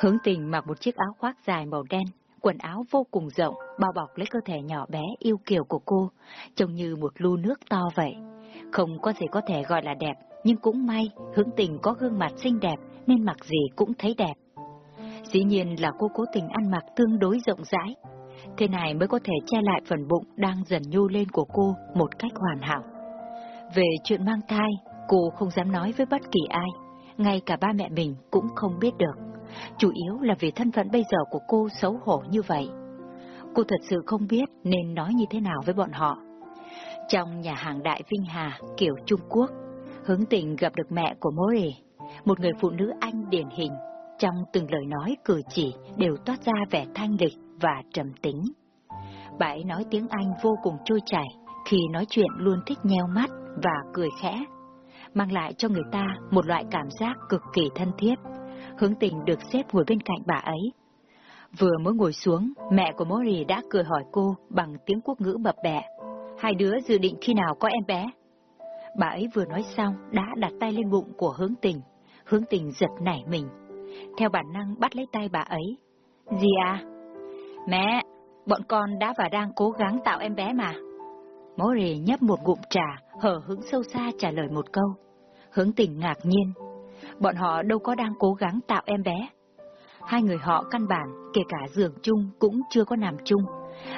Hướng tình mặc một chiếc áo khoác dài màu đen, quần áo vô cùng rộng, bao bọc lấy cơ thể nhỏ bé yêu kiều của cô, trông như một lu nước to vậy. Không có gì có thể gọi là đẹp, nhưng cũng may, hướng tình có gương mặt xinh đẹp nên mặc gì cũng thấy đẹp. Dĩ nhiên là cô cố tình ăn mặc tương đối rộng rãi, thế này mới có thể che lại phần bụng đang dần nhô lên của cô một cách hoàn hảo. Về chuyện mang thai, cô không dám nói với bất kỳ ai, ngay cả ba mẹ mình cũng không biết được. Chủ yếu là vì thân phận bây giờ của cô xấu hổ như vậy. Cô thật sự không biết nên nói như thế nào với bọn họ. Trong nhà hàng Đại Vinh Hà, kiểu Trung Quốc, hướng tình gặp được mẹ của Mori, một người phụ nữ Anh điển hình. Trong từng lời nói cử chỉ đều toát ra vẻ thanh lịch và trầm tính. Bà ấy nói tiếng Anh vô cùng trôi chảy, khi nói chuyện luôn thích nheo mắt và cười khẽ, mang lại cho người ta một loại cảm giác cực kỳ thân thiết. Hướng tình được xếp ngồi bên cạnh bà ấy. Vừa mới ngồi xuống, mẹ của Mori đã cười hỏi cô bằng tiếng quốc ngữ bập bẹ. Hai đứa dự định khi nào có em bé? Bà ấy vừa nói xong đã đặt tay lên bụng của hướng tình. Hướng tình giật nảy mình. Theo bản năng bắt lấy tay bà ấy. Gì à? Mẹ, bọn con đã và đang cố gắng tạo em bé mà. Mori nhấp một ngụm trà, hở hứng sâu xa trả lời một câu. Hướng tình ngạc nhiên. Bọn họ đâu có đang cố gắng tạo em bé. Hai người họ căn bản, kể cả giường chung cũng chưa có nằm chung.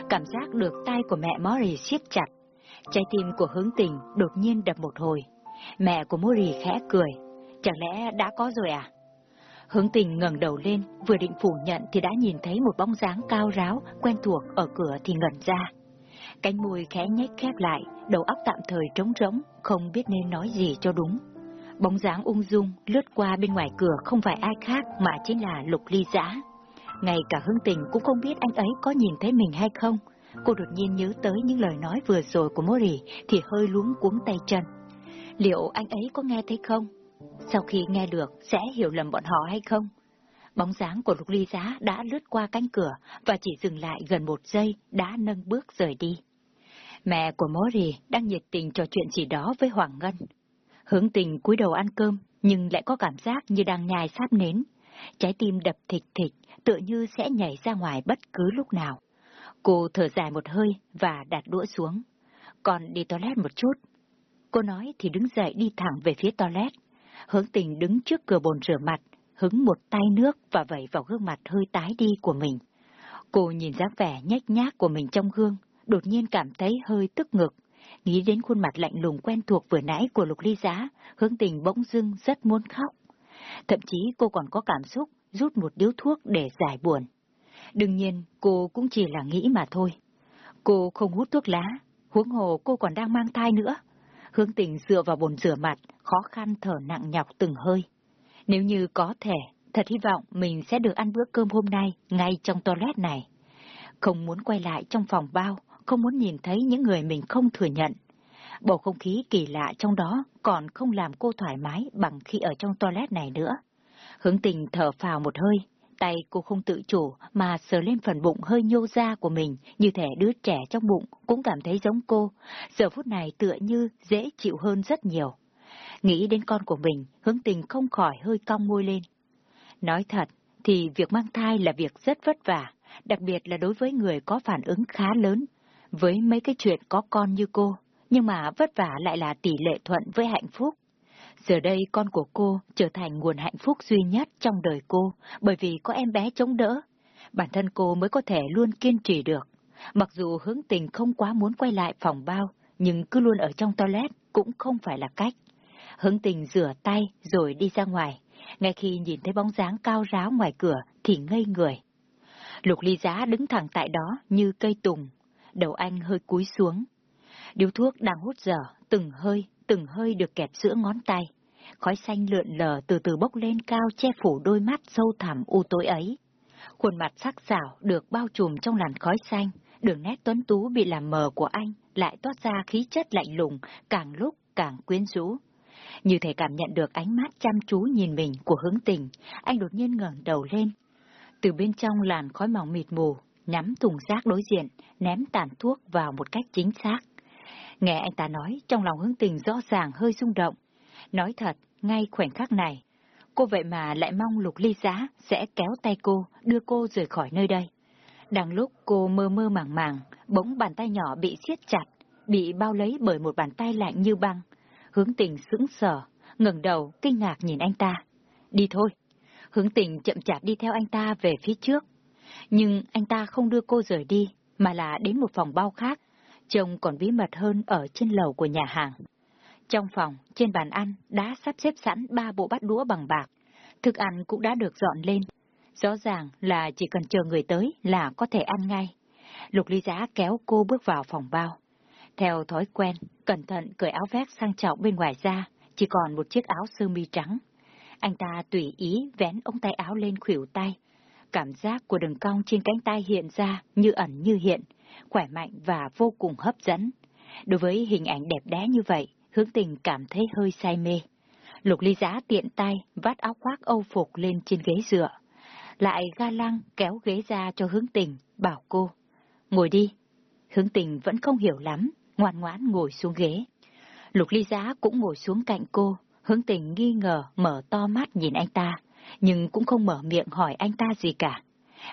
Cảm giác được tay của mẹ Mori siết chặt. Trái tim của hướng tình đột nhiên đập một hồi. Mẹ của Mori khẽ cười. Chẳng lẽ đã có rồi à? Hướng tình ngẩng đầu lên, vừa định phủ nhận thì đã nhìn thấy một bóng dáng cao ráo, quen thuộc ở cửa thì ngẩn ra. Cánh môi khẽ nhếch khép lại, đầu óc tạm thời trống rỗng, không biết nên nói gì cho đúng. Bóng dáng ung dung lướt qua bên ngoài cửa không phải ai khác mà chính là Lục Ly Giã. Ngay cả hương tình cũng không biết anh ấy có nhìn thấy mình hay không. Cô đột nhiên nhớ tới những lời nói vừa rồi của Mori thì hơi luống cuống tay chân. Liệu anh ấy có nghe thấy không? Sau khi nghe được, sẽ hiểu lầm bọn họ hay không? Bóng dáng của Lục Ly Giá đã lướt qua cánh cửa và chỉ dừng lại gần một giây đã nâng bước rời đi. Mẹ của Mori đang nhiệt tình trò chuyện gì đó với Hoàng Ngân. Hướng tình cúi đầu ăn cơm, nhưng lại có cảm giác như đang nhai sáp nến. Trái tim đập thịch thịch, tựa như sẽ nhảy ra ngoài bất cứ lúc nào. Cô thở dài một hơi và đặt đũa xuống. Còn đi toilet một chút. Cô nói thì đứng dậy đi thẳng về phía toilet. Hướng tình đứng trước cửa bồn rửa mặt, hứng một tay nước và vẩy vào gương mặt hơi tái đi của mình. Cô nhìn dáng vẻ nhếch nhác của mình trong gương, đột nhiên cảm thấy hơi tức ngực. Nghĩ đến khuôn mặt lạnh lùng quen thuộc vừa nãy của Lục Ly Giá, hướng tình bỗng dưng rất muốn khóc. Thậm chí cô còn có cảm xúc rút một điếu thuốc để giải buồn. Đương nhiên, cô cũng chỉ là nghĩ mà thôi. Cô không hút thuốc lá, huống hồ cô còn đang mang thai nữa. Hướng tình dựa vào bồn rửa mặt, khó khăn thở nặng nhọc từng hơi. Nếu như có thể, thật hy vọng mình sẽ được ăn bữa cơm hôm nay ngay trong toilet này. Không muốn quay lại trong phòng bao, không muốn nhìn thấy những người mình không thừa nhận. Bầu không khí kỳ lạ trong đó còn không làm cô thoải mái bằng khi ở trong toilet này nữa. Hướng tình thở phào một hơi, tay cô không tự chủ mà sờ lên phần bụng hơi nhô ra của mình như thể đứa trẻ trong bụng cũng cảm thấy giống cô. Giờ phút này tựa như dễ chịu hơn rất nhiều. Nghĩ đến con của mình, hướng tình không khỏi hơi cong môi lên. Nói thật, thì việc mang thai là việc rất vất vả, đặc biệt là đối với người có phản ứng khá lớn, với mấy cái chuyện có con như cô, nhưng mà vất vả lại là tỷ lệ thuận với hạnh phúc. Giờ đây con của cô trở thành nguồn hạnh phúc duy nhất trong đời cô, bởi vì có em bé chống đỡ. Bản thân cô mới có thể luôn kiên trì được. Mặc dù hướng tình không quá muốn quay lại phòng bao, nhưng cứ luôn ở trong toilet cũng không phải là cách. Hướng tình rửa tay rồi đi ra ngoài. Ngay khi nhìn thấy bóng dáng cao ráo ngoài cửa thì ngây người. Lục ly giá đứng thẳng tại đó như cây tùng. Đầu anh hơi cúi xuống. Điếu thuốc đang hút dở, từng hơi, từng hơi được kẹp giữa ngón tay. Khói xanh lượn lờ từ từ bốc lên cao che phủ đôi mắt sâu thẳm u tối ấy. Khuôn mặt sắc sảo được bao trùm trong làn khói xanh, đường nét tuấn tú bị làm mờ của anh lại toát ra khí chất lạnh lùng, càng lúc càng quyến rũ. Như thể cảm nhận được ánh mắt chăm chú nhìn mình của hướng tình, anh đột nhiên ngẩng đầu lên. Từ bên trong làn khói mỏng mịt mù, nắm thùng rác đối diện, ném tàn thuốc vào một cách chính xác. Nghe anh ta nói, trong lòng hướng tình rõ ràng hơi rung động. Nói thật, ngay khoảnh khắc này, cô vậy mà lại mong lục ly giá sẽ kéo tay cô, đưa cô rời khỏi nơi đây. Đang lúc cô mơ mơ màng màng, bỗng bàn tay nhỏ bị siết chặt, bị bao lấy bởi một bàn tay lạnh như băng. Hướng tình sững sờ, ngẩng đầu, kinh ngạc nhìn anh ta. Đi thôi. Hướng tình chậm chạp đi theo anh ta về phía trước. Nhưng anh ta không đưa cô rời đi, mà là đến một phòng bao khác, trông còn bí mật hơn ở trên lầu của nhà hàng. Trong phòng, trên bàn ăn, đã sắp xếp sẵn ba bộ bát đũa bằng bạc. Thức ăn cũng đã được dọn lên. Rõ ràng là chỉ cần chờ người tới là có thể ăn ngay. Lục ly giá kéo cô bước vào phòng bao. Theo thói quen, cẩn thận cởi áo vest sang trọng bên ngoài ra, chỉ còn một chiếc áo sơ mi trắng. Anh ta tùy ý vén ống tay áo lên khuỷu tay. Cảm giác của đường cong trên cánh tay hiện ra như ẩn như hiện, khỏe mạnh và vô cùng hấp dẫn. Đối với hình ảnh đẹp đẽ như vậy, hướng tình cảm thấy hơi say mê. Lục ly giá tiện tay vắt áo khoác âu phục lên trên ghế dựa. Lại ga lăng kéo ghế ra cho hướng tình, bảo cô. Ngồi đi. Hướng tình vẫn không hiểu lắm, ngoan ngoãn ngồi xuống ghế. Lục ly giá cũng ngồi xuống cạnh cô, hướng tình nghi ngờ mở to mắt nhìn anh ta, nhưng cũng không mở miệng hỏi anh ta gì cả.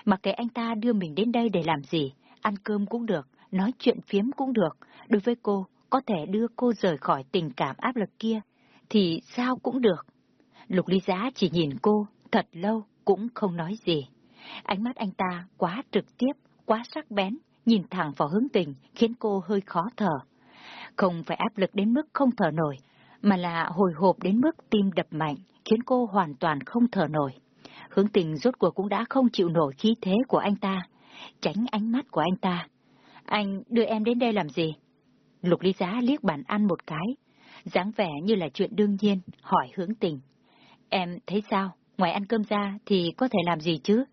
Mặc kệ anh ta đưa mình đến đây để làm gì, ăn cơm cũng được, nói chuyện phiếm cũng được, đối với cô, có thể đưa cô rời khỏi tình cảm áp lực kia, thì sao cũng được. Lục ly giá chỉ nhìn cô, thật lâu, cũng không nói gì. Ánh mắt anh ta quá trực tiếp, quá sắc bén, nhìn thẳng vào hướng tình, khiến cô hơi khó thở. Không phải áp lực đến mức không thở nổi, mà là hồi hộp đến mức tim đập mạnh, khiến cô hoàn toàn không thở nổi. Hướng tình rốt cuộc cũng đã không chịu nổi khí thế của anh ta, tránh ánh mắt của anh ta. Anh đưa em đến đây làm gì? Lục ly giá liếc bàn ăn một cái, dáng vẻ như là chuyện đương nhiên, hỏi hướng tình. Em thấy sao? Ngoài ăn cơm ra thì có thể làm gì chứ?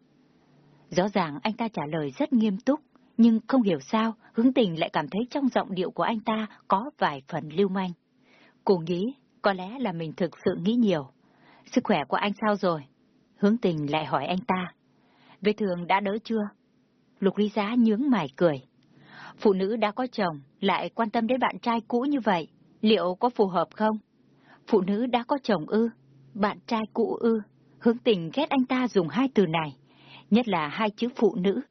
Rõ ràng anh ta trả lời rất nghiêm túc, nhưng không hiểu sao hướng tình lại cảm thấy trong giọng điệu của anh ta có vài phần lưu manh. Cô nghĩ, có lẽ là mình thực sự nghĩ nhiều. Sức khỏe của anh sao rồi? Hướng tình lại hỏi anh ta. Vết thương đã đỡ chưa? Lục Lý giá nhướng mày cười. Phụ nữ đã có chồng, lại quan tâm đến bạn trai cũ như vậy, liệu có phù hợp không? Phụ nữ đã có chồng ư? Bạn trai cũ ư? Hướng tình ghét anh ta dùng hai từ này, nhất là hai chữ phụ nữ.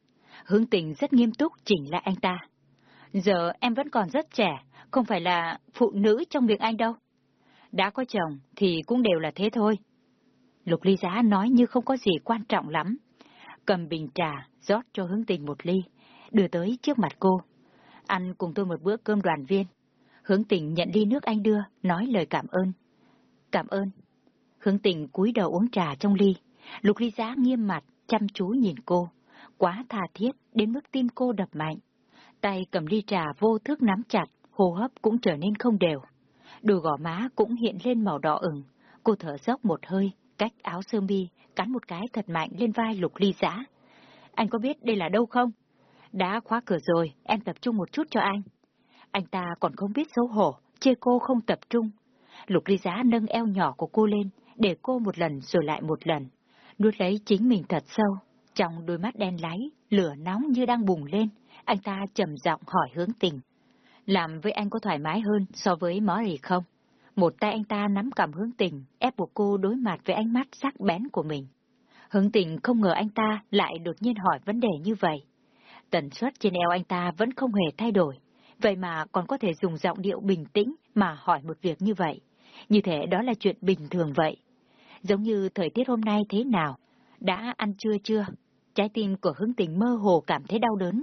Hướng tình rất nghiêm túc chỉnh lại anh ta. Giờ em vẫn còn rất trẻ, không phải là phụ nữ trong miệng anh đâu. Đã có chồng thì cũng đều là thế thôi. Lục ly giá nói như không có gì quan trọng lắm. Cầm bình trà, rót cho hướng tình một ly, đưa tới trước mặt cô. Ăn cùng tôi một bữa cơm đoàn viên. Hướng tình nhận ly nước anh đưa, nói lời cảm ơn. Cảm ơn. Hướng tình cúi đầu uống trà trong ly. Lục ly giá nghiêm mặt, chăm chú nhìn cô. Quá tha thiết, đến mức tim cô đập mạnh. Tay cầm ly trà vô thức nắm chặt, hô hấp cũng trở nên không đều. Đôi gò má cũng hiện lên màu đỏ ửng. Cô thở dốc một hơi, cách áo sơ mi, cắn một cái thật mạnh lên vai lục ly giã. Anh có biết đây là đâu không? Đã khóa cửa rồi, em tập trung một chút cho anh. Anh ta còn không biết xấu hổ, chê cô không tập trung. Lục ly giá nâng eo nhỏ của cô lên, để cô một lần rồi lại một lần. Nuốt lấy chính mình thật sâu, trong đôi mắt đen láy, lửa nóng như đang bùng lên, anh ta trầm giọng hỏi hướng tình. Làm với anh có thoải mái hơn so với Mori không? Một tay anh ta nắm cầm hướng tình, ép buộc cô đối mặt với ánh mắt sắc bén của mình. Hướng tình không ngờ anh ta lại đột nhiên hỏi vấn đề như vậy. Tần suất trên eo anh ta vẫn không hề thay đổi, vậy mà còn có thể dùng giọng điệu bình tĩnh mà hỏi một việc như vậy. Như thế đó là chuyện bình thường vậy. Giống như thời tiết hôm nay thế nào? Đã ăn trưa chưa? Trái tim của hướng tình mơ hồ cảm thấy đau đớn.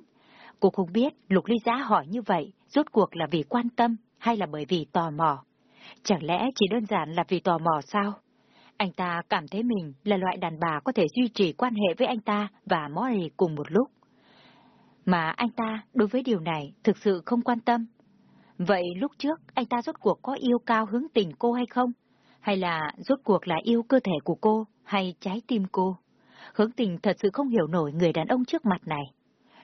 Cô không biết Lục Ly Giá hỏi như vậy, rốt cuộc là vì quan tâm hay là bởi vì tò mò. Chẳng lẽ chỉ đơn giản là vì tò mò sao? Anh ta cảm thấy mình là loại đàn bà có thể duy trì quan hệ với anh ta và Mori cùng một lúc. Mà anh ta đối với điều này thực sự không quan tâm. Vậy lúc trước anh ta rốt cuộc có yêu cao hướng tình cô hay không? Hay là rốt cuộc là yêu cơ thể của cô hay trái tim cô? Hướng tình thật sự không hiểu nổi người đàn ông trước mặt này.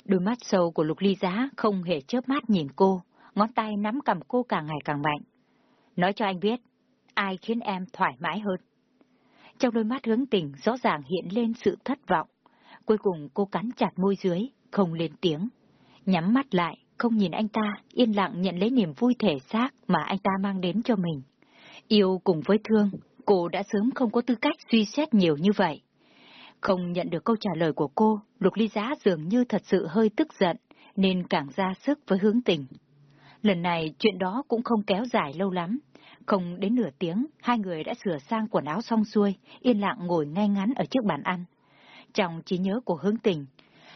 Đôi mắt sâu của lục ly giá không hề chớp mắt nhìn cô, ngón tay nắm cầm cô càng ngày càng mạnh. Nói cho anh biết, ai khiến em thoải mái hơn? Trong đôi mắt hướng tình rõ ràng hiện lên sự thất vọng. Cuối cùng cô cắn chặt môi dưới, không lên tiếng. Nhắm mắt lại, không nhìn anh ta, yên lặng nhận lấy niềm vui thể xác mà anh ta mang đến cho mình. Yêu cùng với thương, cô đã sớm không có tư cách suy xét nhiều như vậy. Không nhận được câu trả lời của cô, Lục Ly Giá dường như thật sự hơi tức giận, nên càng ra sức với hướng tình. Lần này chuyện đó cũng không kéo dài lâu lắm. Không đến nửa tiếng, hai người đã sửa sang quần áo xong xuôi, yên lặng ngồi ngay ngắn ở trước bàn ăn. Trong trí nhớ của hướng tình,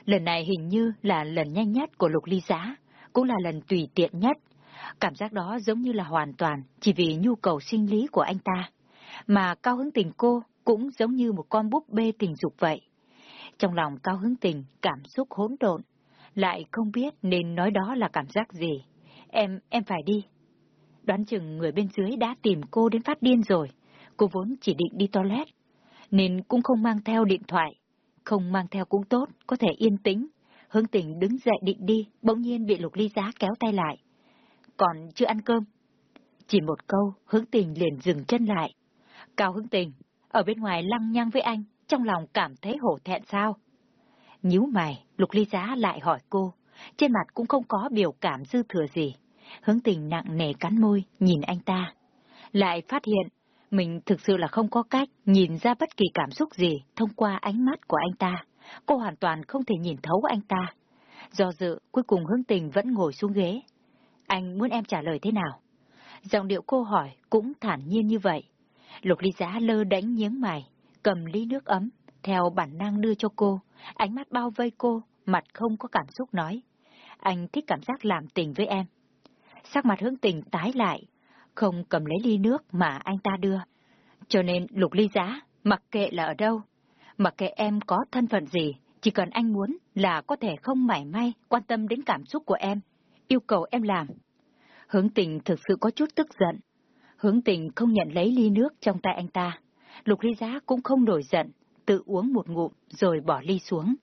lần này hình như là lần nhanh nhất của Lục Ly Giá, cũng là lần tùy tiện nhất. Cảm giác đó giống như là hoàn toàn chỉ vì nhu cầu sinh lý của anh ta. Mà cao hứng tình cô cũng giống như một con búp bê tình dục vậy. Trong lòng cao hứng tình, cảm xúc hỗn độn, lại không biết nên nói đó là cảm giác gì. Em, em phải đi. Đoán chừng người bên dưới đã tìm cô đến phát điên rồi. Cô vốn chỉ định đi toilet, nên cũng không mang theo điện thoại. Không mang theo cũng tốt, có thể yên tĩnh. Hướng tình đứng dậy định đi, bỗng nhiên bị lục ly giá kéo tay lại. Còn chưa ăn cơm. Chỉ một câu, hướng tình liền dừng chân lại. Cao hướng tình, ở bên ngoài lăng nhăng với anh, trong lòng cảm thấy hổ thẹn sao? Nhíu mày, lục ly giá lại hỏi cô, trên mặt cũng không có biểu cảm dư thừa gì. Hướng tình nặng nề cắn môi, nhìn anh ta. Lại phát hiện, mình thực sự là không có cách nhìn ra bất kỳ cảm xúc gì thông qua ánh mắt của anh ta. Cô hoàn toàn không thể nhìn thấu anh ta. Do dự, cuối cùng hướng tình vẫn ngồi xuống ghế. Anh muốn em trả lời thế nào? Giọng điệu cô hỏi cũng thản nhiên như vậy. Lục ly giá lơ đánh nhướng mày, cầm ly nước ấm, theo bản năng đưa cho cô, ánh mắt bao vây cô, mặt không có cảm xúc nói. Anh thích cảm giác làm tình với em. Sắc mặt hướng tình tái lại, không cầm lấy ly nước mà anh ta đưa. Cho nên lục ly giá, mặc kệ là ở đâu, mặc kệ em có thân phận gì, chỉ cần anh muốn là có thể không mảy may quan tâm đến cảm xúc của em, yêu cầu em làm. Hướng tình thực sự có chút tức giận. Hướng tình không nhận lấy ly nước trong tay anh ta. Lục ly giá cũng không nổi giận, tự uống một ngụm rồi bỏ ly xuống.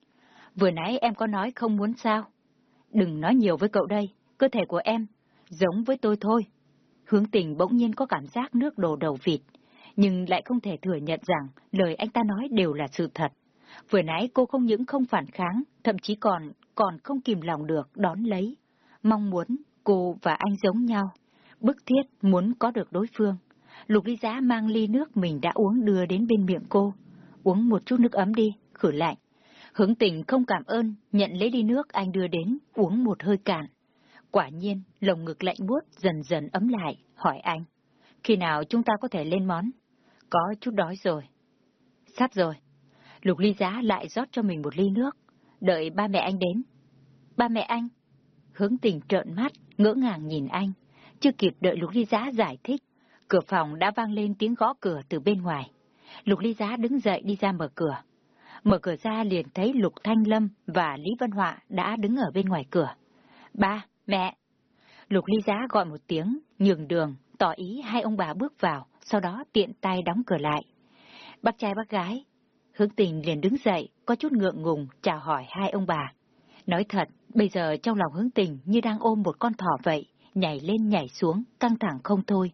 Vừa nãy em có nói không muốn sao? Đừng nói nhiều với cậu đây, cơ thể của em giống với tôi thôi. Hướng tình bỗng nhiên có cảm giác nước đổ đầu vịt, nhưng lại không thể thừa nhận rằng lời anh ta nói đều là sự thật. Vừa nãy cô không những không phản kháng, thậm chí còn còn không kìm lòng được đón lấy. Mong muốn cô và anh giống nhau, bức thiết muốn có được đối phương. Lục ly giá mang ly nước mình đã uống đưa đến bên miệng cô. Uống một chút nước ấm đi, khử lạnh. Hướng tình không cảm ơn, nhận lấy ly nước anh đưa đến, uống một hơi cạn. Quả nhiên, lồng ngực lạnh buốt dần dần ấm lại, hỏi anh. Khi nào chúng ta có thể lên món? Có chút đói rồi. Sắp rồi. Lục ly giá lại rót cho mình một ly nước, đợi ba mẹ anh đến. Ba mẹ anh? Hướng tình trợn mắt, ngỡ ngàng nhìn anh. Chưa kịp đợi Lục ly giá giải thích, cửa phòng đã vang lên tiếng gõ cửa từ bên ngoài. Lục ly giá đứng dậy đi ra mở cửa. Mở cửa ra liền thấy Lục Thanh Lâm và Lý Văn Họa đã đứng ở bên ngoài cửa. Ba, mẹ! Lục ly giá gọi một tiếng, nhường đường, tỏ ý hai ông bà bước vào, sau đó tiện tay đóng cửa lại. Bác trai bác gái, hướng tình liền đứng dậy, có chút ngượng ngùng, chào hỏi hai ông bà. Nói thật, bây giờ trong lòng hướng tình như đang ôm một con thỏ vậy, nhảy lên nhảy xuống, căng thẳng không thôi.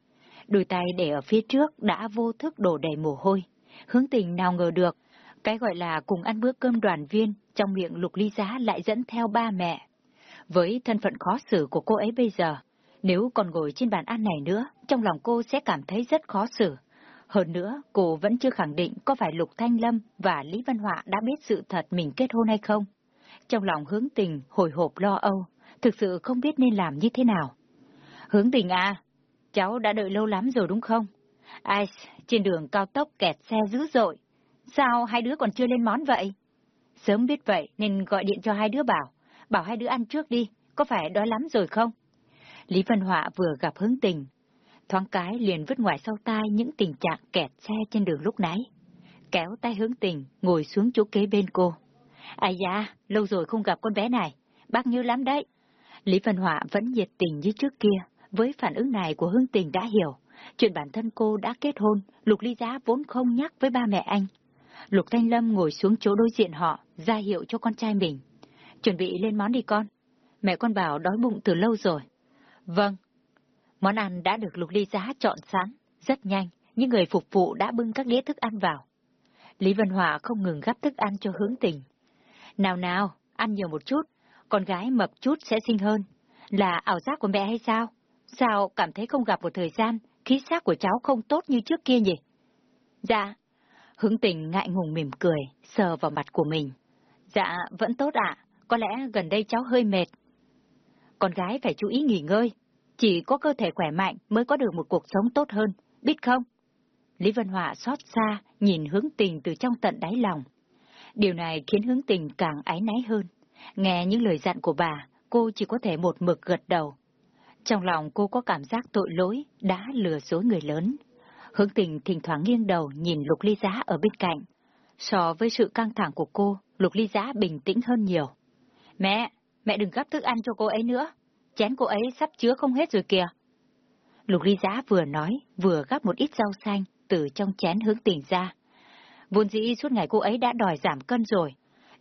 Đôi tay để ở phía trước đã vô thức đổ đầy mồ hôi. Hướng tình nào ngờ được, cái gọi là cùng ăn bữa cơm đoàn viên, trong miệng lục ly giá lại dẫn theo ba mẹ. Với thân phận khó xử của cô ấy bây giờ, nếu còn ngồi trên bàn ăn này nữa, trong lòng cô sẽ cảm thấy rất khó xử. Hơn nữa, cô vẫn chưa khẳng định có phải Lục Thanh Lâm và Lý Văn Họa đã biết sự thật mình kết hôn hay không. Trong lòng hướng tình, hồi hộp lo âu, thực sự không biết nên làm như thế nào. Hướng tình à, cháu đã đợi lâu lắm rồi đúng không? Ai, trên đường cao tốc kẹt xe dữ dội. Sao hai đứa còn chưa lên món vậy? Sớm biết vậy nên gọi điện cho hai đứa bảo, bảo hai đứa ăn trước đi, có phải đói lắm rồi không? Lý Văn Họa vừa gặp hướng tình, thoáng cái liền vứt ngoài sau tai những tình trạng kẹt xe trên đường lúc nãy. Kéo tay hướng tình, ngồi xuống chỗ kế bên cô. Ai da, lâu rồi không gặp con bé này, bác nhớ lắm đấy. Lý Văn Họa vẫn nhiệt tình như trước kia, với phản ứng này của Hương tình đã hiểu. Chuyện bản thân cô đã kết hôn, Lục Ly Giá vốn không nhắc với ba mẹ anh. Lục Thanh Lâm ngồi xuống chỗ đối diện họ, ra hiệu cho con trai mình. Chuẩn bị lên món đi con. Mẹ con bảo đói bụng từ lâu rồi. Vâng. Món ăn đã được Lục Ly Giá chọn sẵn, rất nhanh, những người phục vụ đã bưng các đĩa thức ăn vào. Lý Văn Hòa không ngừng gắp thức ăn cho hướng tình. Nào nào, ăn nhiều một chút, con gái mập chút sẽ xinh hơn. Là ảo giác của mẹ hay sao? Sao cảm thấy không gặp một thời gian, khí sắc của cháu không tốt như trước kia nhỉ? Dạ. Hướng tình ngại ngùng mỉm cười, sờ vào mặt của mình. Dạ, vẫn tốt ạ. Có lẽ gần đây cháu hơi mệt. Con gái phải chú ý nghỉ ngơi. Chỉ có cơ thể khỏe mạnh mới có được một cuộc sống tốt hơn, biết không? Lý Vân Họa xót xa, nhìn hướng tình từ trong tận đáy lòng. Điều này khiến hướng tình càng ái náy hơn. Nghe những lời dặn của bà, cô chỉ có thể một mực gật đầu. Trong lòng cô có cảm giác tội lỗi, đã lừa dối người lớn. Hướng tình thỉnh thoảng nghiêng đầu nhìn Lục Ly Giá ở bên cạnh. So với sự căng thẳng của cô, Lục Ly Giá bình tĩnh hơn nhiều. Mẹ, mẹ đừng gắp thức ăn cho cô ấy nữa. Chén cô ấy sắp chứa không hết rồi kìa. Lục Ly Giá vừa nói, vừa gắp một ít rau xanh từ trong chén hướng tình ra. Vốn dĩ suốt ngày cô ấy đã đòi giảm cân rồi.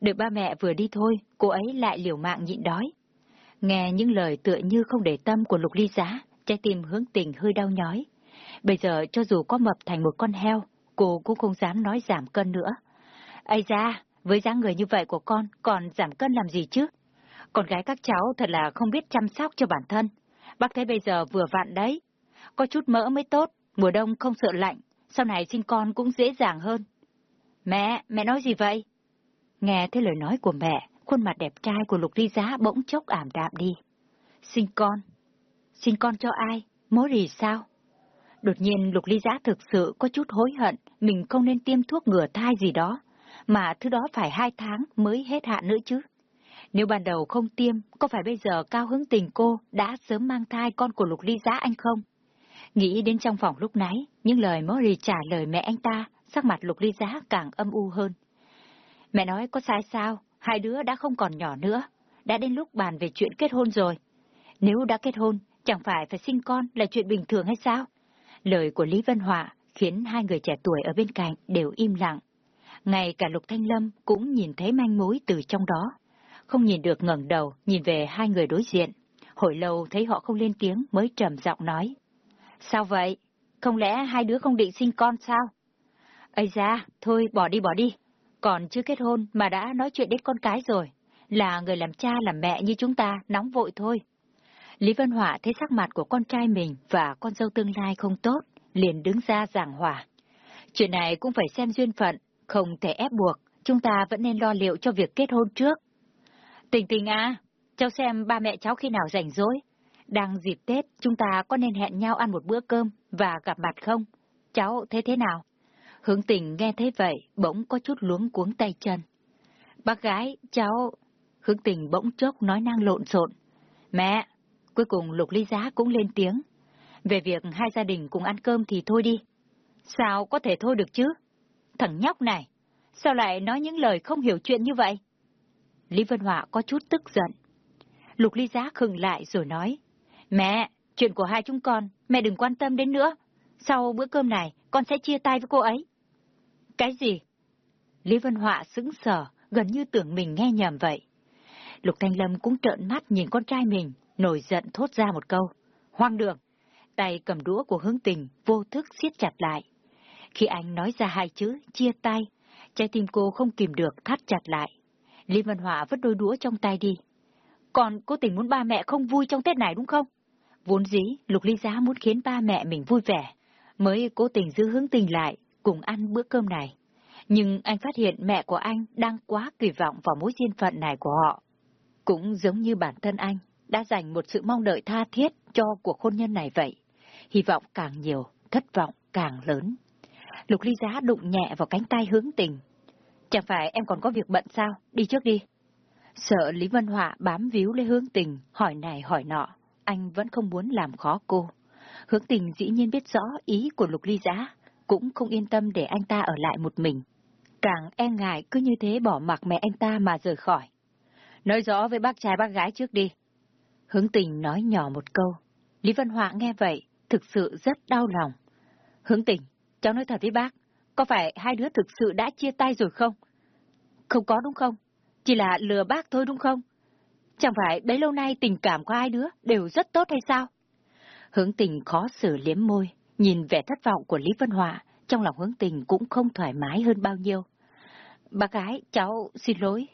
Được ba mẹ vừa đi thôi, cô ấy lại liều mạng nhịn đói. Nghe những lời tựa như không để tâm của Lục Ly Giá, trái tim hướng tình hơi đau nhói. Bây giờ cho dù có mập thành một con heo, cô cũng không dám nói giảm cân nữa. Ây ra, với dáng người như vậy của con, còn giảm cân làm gì chứ? Con gái các cháu thật là không biết chăm sóc cho bản thân. Bác thấy bây giờ vừa vặn đấy. Có chút mỡ mới tốt, mùa đông không sợ lạnh, sau này sinh con cũng dễ dàng hơn. Mẹ, mẹ nói gì vậy? Nghe thấy lời nói của mẹ, khuôn mặt đẹp trai của Lục Ly Giá bỗng chốc ảm đạm đi. Sinh con? Sinh con cho ai? Mối rì sao? Đột nhiên Lục Ly Giá thực sự có chút hối hận mình không nên tiêm thuốc ngừa thai gì đó, mà thứ đó phải hai tháng mới hết hạn nữa chứ. Nếu ban đầu không tiêm, có phải bây giờ cao hứng tình cô đã sớm mang thai con của Lục Ly Giá anh không? Nghĩ đến trong phòng lúc nãy, những lời Mori trả lời mẹ anh ta, sắc mặt Lục Ly Giá càng âm u hơn. Mẹ nói có sai sao, hai đứa đã không còn nhỏ nữa, đã đến lúc bàn về chuyện kết hôn rồi. Nếu đã kết hôn, chẳng phải phải sinh con là chuyện bình thường hay sao? Lời của Lý Vân Họa khiến hai người trẻ tuổi ở bên cạnh đều im lặng. Ngay cả Lục Thanh Lâm cũng nhìn thấy manh mối từ trong đó. Không nhìn được ngẩng đầu, nhìn về hai người đối diện. Hồi lâu thấy họ không lên tiếng mới trầm giọng nói. Sao vậy? Không lẽ hai đứa không định sinh con sao? Ây da, thôi bỏ đi bỏ đi. Còn chưa kết hôn mà đã nói chuyện đến con cái rồi. Là người làm cha làm mẹ như chúng ta, nóng vội thôi. Lý Vân Hỏa thấy sắc mặt của con trai mình và con dâu tương lai không tốt, liền đứng ra giảng hòa. Chuyện này cũng phải xem duyên phận, không thể ép buộc, chúng ta vẫn nên lo liệu cho việc kết hôn trước. Tình tình à, cháu xem ba mẹ cháu khi nào rảnh rỗi. Đang dịp Tết, chúng ta có nên hẹn nhau ăn một bữa cơm và gặp mặt không? Cháu thấy thế nào? Hướng tình nghe thấy vậy, bỗng có chút luống cuống tay chân. Bác gái, cháu... Hướng tình bỗng chốc nói năng lộn xộn. Mẹ, Cuối cùng Lục Ly Giá cũng lên tiếng. Về việc hai gia đình cùng ăn cơm thì thôi đi. Sao có thể thôi được chứ? Thằng nhóc này, sao lại nói những lời không hiểu chuyện như vậy? Lý Vân Họa có chút tức giận. Lục Ly Giá khừng lại rồi nói. Mẹ, chuyện của hai chúng con, mẹ đừng quan tâm đến nữa. Sau bữa cơm này, con sẽ chia tay với cô ấy. Cái gì? Lý Vân Họa sững sờ, gần như tưởng mình nghe nhầm vậy. Lục Thanh Lâm cũng trợn mắt nhìn con trai mình, nổi giận thốt ra một câu. Hoang đường! Tay cầm đũa của hướng tình vô thức siết chặt lại. Khi anh nói ra hai chữ chia tay, trái tim cô không kìm được thắt chặt lại. Lý Văn Họa vứt đôi đũa trong tay đi. Còn cô tình muốn ba mẹ không vui trong Tết này đúng không? Vốn dĩ, Lục Ly Giá muốn khiến ba mẹ mình vui vẻ, mới cố tình giữ hướng tình lại, cùng ăn bữa cơm này. Nhưng anh phát hiện mẹ của anh đang quá kỳ vọng vào mối duyên phận này của họ. Cũng giống như bản thân anh, đã dành một sự mong đợi tha thiết cho cuộc hôn nhân này vậy. Hy vọng càng nhiều, thất vọng càng lớn. Lục ly giá đụng nhẹ vào cánh tay hướng tình. Chẳng phải em còn có việc bận sao? Đi trước đi. Sợ Lý Vân Họa bám víu lấy hướng tình, hỏi này hỏi nọ, anh vẫn không muốn làm khó cô. Hướng tình dĩ nhiên biết rõ ý của Lục Ly Giá, cũng không yên tâm để anh ta ở lại một mình. Càng e ngại cứ như thế bỏ mặc mẹ anh ta mà rời khỏi. Nói rõ với bác trai bác gái trước đi, Hướng tình nói nhỏ một câu. Lý Văn Họa nghe vậy, thực sự rất đau lòng. Hướng tình, cháu nói thật với bác, có phải hai đứa thực sự đã chia tay rồi không? Không có đúng không? Chỉ là lừa bác thôi đúng không? Chẳng phải bấy lâu nay tình cảm của hai đứa đều rất tốt hay sao? Hướng tình khó xử liếm môi, nhìn vẻ thất vọng của Lý Văn Họa, trong lòng hướng tình cũng không thoải mái hơn bao nhiêu. Bác gái, cháu xin lỗi,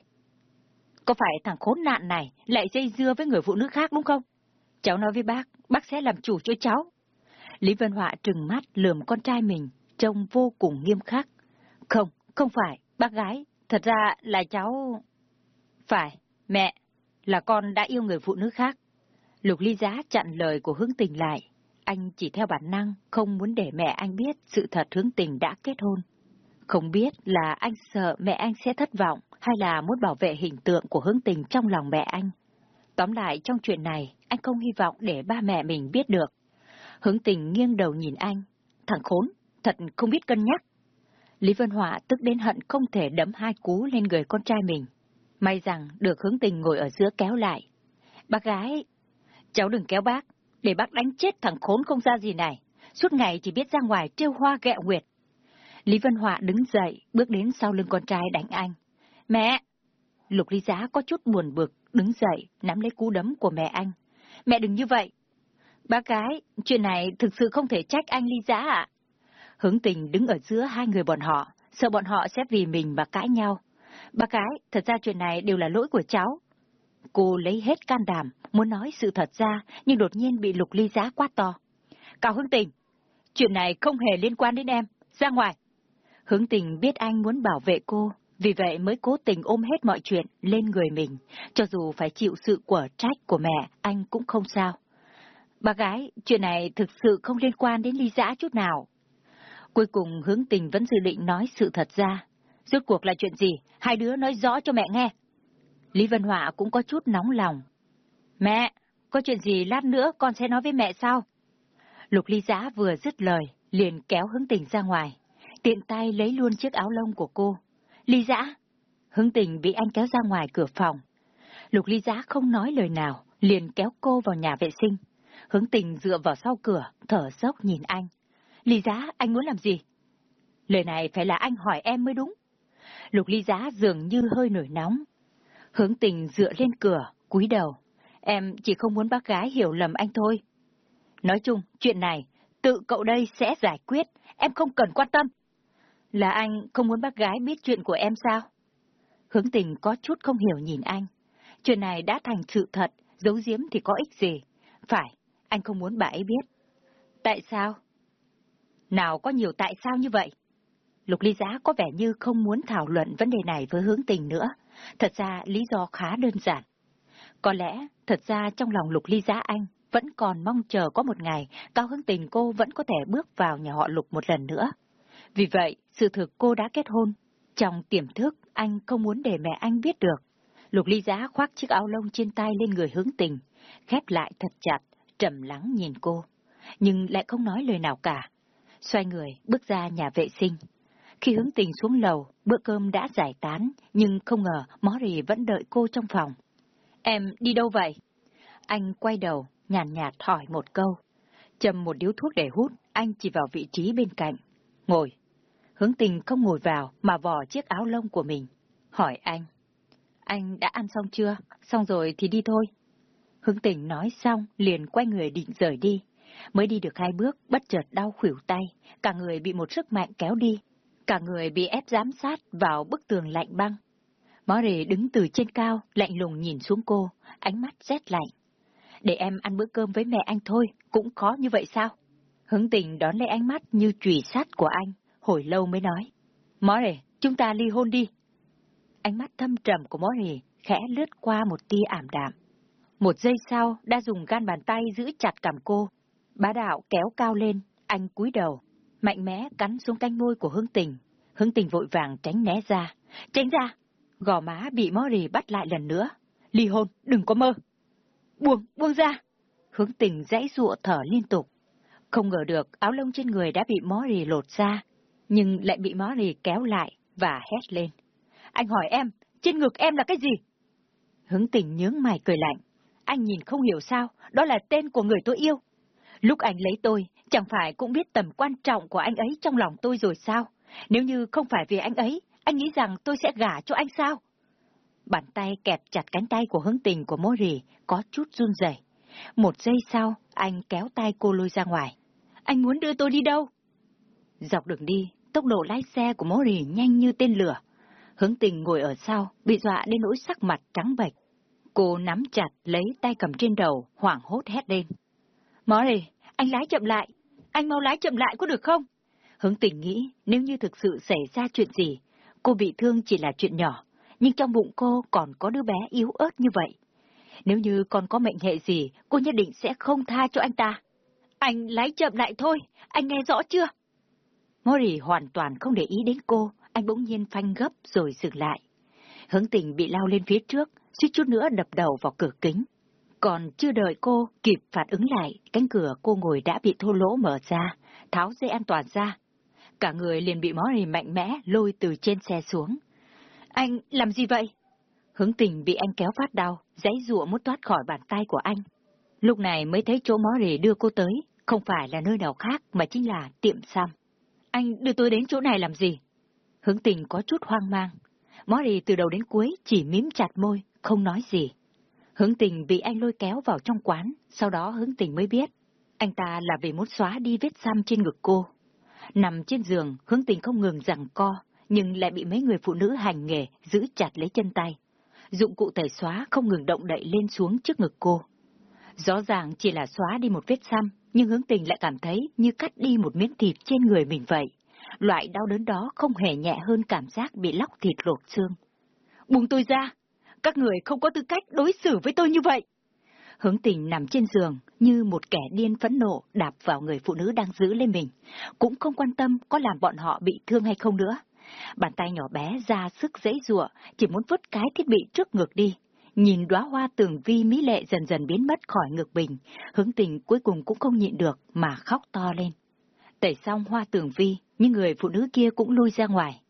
có phải thằng khốn nạn này lại dây dưa với người phụ nữ khác đúng không? Cháu nói với bác, bác sẽ làm chủ cho cháu. Lý Vân Họa trừng mắt lườm con trai mình, trông vô cùng nghiêm khắc. Không, không phải, bác gái, thật ra là cháu... Phải, mẹ, là con đã yêu người phụ nữ khác. Lục ly giá chặn lời của hướng tình lại. Anh chỉ theo bản năng, không muốn để mẹ anh biết sự thật hướng tình đã kết hôn. Không biết là anh sợ mẹ anh sẽ thất vọng hay là muốn bảo vệ hình tượng của hướng tình trong lòng mẹ anh. Tóm lại trong chuyện này, anh không hy vọng để ba mẹ mình biết được. Hướng tình nghiêng đầu nhìn anh. Thằng khốn, thật không biết cân nhắc. Lý Vân Họa tức đến hận không thể đấm hai cú lên người con trai mình. May rằng được hướng tình ngồi ở giữa kéo lại. Bác gái, cháu đừng kéo bác, để bác đánh chết thằng khốn không ra gì này. Suốt ngày chỉ biết ra ngoài trêu hoa gẹo nguyệt. Lý Vân Họa đứng dậy, bước đến sau lưng con trai đánh anh. Mẹ! Lục Lý Giá có chút buồn bực, đứng dậy, nắm lấy cú đấm của mẹ anh. Mẹ đừng như vậy! Bác gái, chuyện này thực sự không thể trách anh Lý Giá ạ. Hướng tình đứng ở giữa hai người bọn họ, sợ bọn họ sẽ vì mình mà cãi nhau. Bác gái, thật ra chuyện này đều là lỗi của cháu. Cô lấy hết can đảm, muốn nói sự thật ra, nhưng đột nhiên bị Lục Ly Giá quát to. Cao Hướng tình, chuyện này không hề liên quan đến em, ra ngoài. Hướng tình biết anh muốn bảo vệ cô, vì vậy mới cố tình ôm hết mọi chuyện lên người mình, cho dù phải chịu sự quả trách của mẹ, anh cũng không sao. Bà gái, chuyện này thực sự không liên quan đến ly giã chút nào. Cuối cùng hướng tình vẫn dự định nói sự thật ra. Rốt cuộc là chuyện gì? Hai đứa nói rõ cho mẹ nghe. Lý Vân Họa cũng có chút nóng lòng. Mẹ, có chuyện gì lát nữa con sẽ nói với mẹ sao? Lục ly giã vừa dứt lời, liền kéo hướng tình ra ngoài tiện tay lấy luôn chiếc áo lông của cô. Ly giã! Hướng tình bị anh kéo ra ngoài cửa phòng. Lục ly giã không nói lời nào, liền kéo cô vào nhà vệ sinh. Hướng tình dựa vào sau cửa, thở dốc nhìn anh. Ly giá, anh muốn làm gì? Lời này phải là anh hỏi em mới đúng. Lục ly giá dường như hơi nổi nóng. Hướng tình dựa lên cửa, cúi đầu. Em chỉ không muốn bác gái hiểu lầm anh thôi. Nói chung, chuyện này, tự cậu đây sẽ giải quyết, em không cần quan tâm. Là anh không muốn bác gái biết chuyện của em sao? Hướng tình có chút không hiểu nhìn anh. Chuyện này đã thành sự thật, giấu giếm thì có ích gì? Phải, anh không muốn bà ấy biết. Tại sao? Nào có nhiều tại sao như vậy? Lục ly giá có vẻ như không muốn thảo luận vấn đề này với hướng tình nữa. Thật ra lý do khá đơn giản. Có lẽ, thật ra trong lòng lục ly giá anh vẫn còn mong chờ có một ngày cao hướng tình cô vẫn có thể bước vào nhà họ lục một lần nữa. Vì vậy, sự thực cô đã kết hôn. Trong tiềm thức, anh không muốn để mẹ anh biết được. Lục ly giá khoác chiếc áo lông trên tay lên người hướng tình, khép lại thật chặt, trầm lắng nhìn cô, nhưng lại không nói lời nào cả. Xoay người, bước ra nhà vệ sinh. Khi hướng tình xuống lầu, bữa cơm đã giải tán, nhưng không ngờ Mori vẫn đợi cô trong phòng. Em đi đâu vậy? Anh quay đầu, nhàn nhạt, nhạt hỏi một câu. Chầm một điếu thuốc để hút, anh chỉ vào vị trí bên cạnh. Ngồi. Hướng tình không ngồi vào mà vò chiếc áo lông của mình. Hỏi anh. Anh đã ăn xong chưa? Xong rồi thì đi thôi. Hướng tình nói xong, liền quay người định rời đi. Mới đi được hai bước, bất chợt đau khuỷu tay, cả người bị một sức mạnh kéo đi. Cả người bị ép giám sát vào bức tường lạnh băng. Mori đứng từ trên cao, lạnh lùng nhìn xuống cô, ánh mắt rét lạnh. Để em ăn bữa cơm với mẹ anh thôi, cũng khó như vậy sao? Hướng tình đón lấy ánh mắt như trùy sát của anh, hồi lâu mới nói. Mori, chúng ta ly hôn đi. Ánh mắt thâm trầm của Mori khẽ lướt qua một tia ảm đạm. Một giây sau, đã dùng gan bàn tay giữ chặt cầm cô. Bá đạo kéo cao lên, anh cúi đầu, mạnh mẽ cắn xuống cánh môi của hướng tình. Hướng tình vội vàng tránh né ra. Tránh ra! Gò má bị Mori bắt lại lần nữa. Ly hôn, đừng có mơ! Buông, buông ra! Hướng tình dãy ruộ thở liên tục. Không ngờ được áo lông trên người đã bị Mori lột ra, nhưng lại bị Mori kéo lại và hét lên. Anh hỏi em, trên ngực em là cái gì? Hướng tình nhướng mày cười lạnh. Anh nhìn không hiểu sao, đó là tên của người tôi yêu. Lúc anh lấy tôi, chẳng phải cũng biết tầm quan trọng của anh ấy trong lòng tôi rồi sao? Nếu như không phải vì anh ấy, anh nghĩ rằng tôi sẽ gả cho anh sao? Bàn tay kẹp chặt cánh tay của hướng tình của Mori có chút run rẩy. Một giây sau, anh kéo tay cô lôi ra ngoài. Anh muốn đưa tôi đi đâu? Dọc đường đi, tốc độ lái xe của Mori nhanh như tên lửa. Hướng tình ngồi ở sau, bị dọa đến nỗi sắc mặt trắng bệch. Cô nắm chặt lấy tay cầm trên đầu, hoảng hốt hét lên. Mori, anh lái chậm lại. Anh mau lái chậm lại có được không? Hướng tình nghĩ nếu như thực sự xảy ra chuyện gì, cô bị thương chỉ là chuyện nhỏ, nhưng trong bụng cô còn có đứa bé yếu ớt như vậy. Nếu như còn có mệnh hệ gì, cô nhất định sẽ không tha cho anh ta. Anh lái chậm lại thôi, anh nghe rõ chưa? Mori hoàn toàn không để ý đến cô, anh bỗng nhiên phanh gấp rồi dừng lại. Hướng tình bị lao lên phía trước, suýt chút nữa đập đầu vào cửa kính. Còn chưa đợi cô kịp phản ứng lại, cánh cửa cô ngồi đã bị thô lỗ mở ra, tháo dây an toàn ra. Cả người liền bị Mori mạnh mẽ lôi từ trên xe xuống. Anh làm gì vậy? Hướng tình bị anh kéo phát đau, giấy rụa muốn thoát khỏi bàn tay của anh. Lúc này mới thấy chỗ Mori đưa cô tới, không phải là nơi nào khác mà chính là tiệm xăm. Anh đưa tôi đến chỗ này làm gì? Hướng tình có chút hoang mang. Mori từ đầu đến cuối chỉ mím chặt môi, không nói gì. Hướng tình bị anh lôi kéo vào trong quán, sau đó hướng tình mới biết. Anh ta là vì muốn xóa đi vết xăm trên ngực cô. Nằm trên giường, hướng tình không ngừng rằng co, nhưng lại bị mấy người phụ nữ hành nghề giữ chặt lấy chân tay. Dụng cụ tẩy xóa không ngừng động đậy lên xuống trước ngực cô. Rõ ràng chỉ là xóa đi một vết xăm, nhưng hướng tình lại cảm thấy như cắt đi một miếng thịt trên người mình vậy. Loại đau đớn đó không hề nhẹ hơn cảm giác bị lóc thịt lột xương. Buông tôi ra! Các người không có tư cách đối xử với tôi như vậy! Hướng tình nằm trên giường như một kẻ điên phẫn nộ đạp vào người phụ nữ đang giữ lên mình, cũng không quan tâm có làm bọn họ bị thương hay không nữa. Bàn tay nhỏ bé ra sức dãy dụa, chỉ muốn vứt cái thiết bị trước ngực đi. Nhìn đóa hoa tường vi mỹ lệ dần dần biến mất khỏi ngực bình, hướng tình cuối cùng cũng không nhịn được mà khóc to lên. Tẩy xong hoa tường vi, những người phụ nữ kia cũng lui ra ngoài.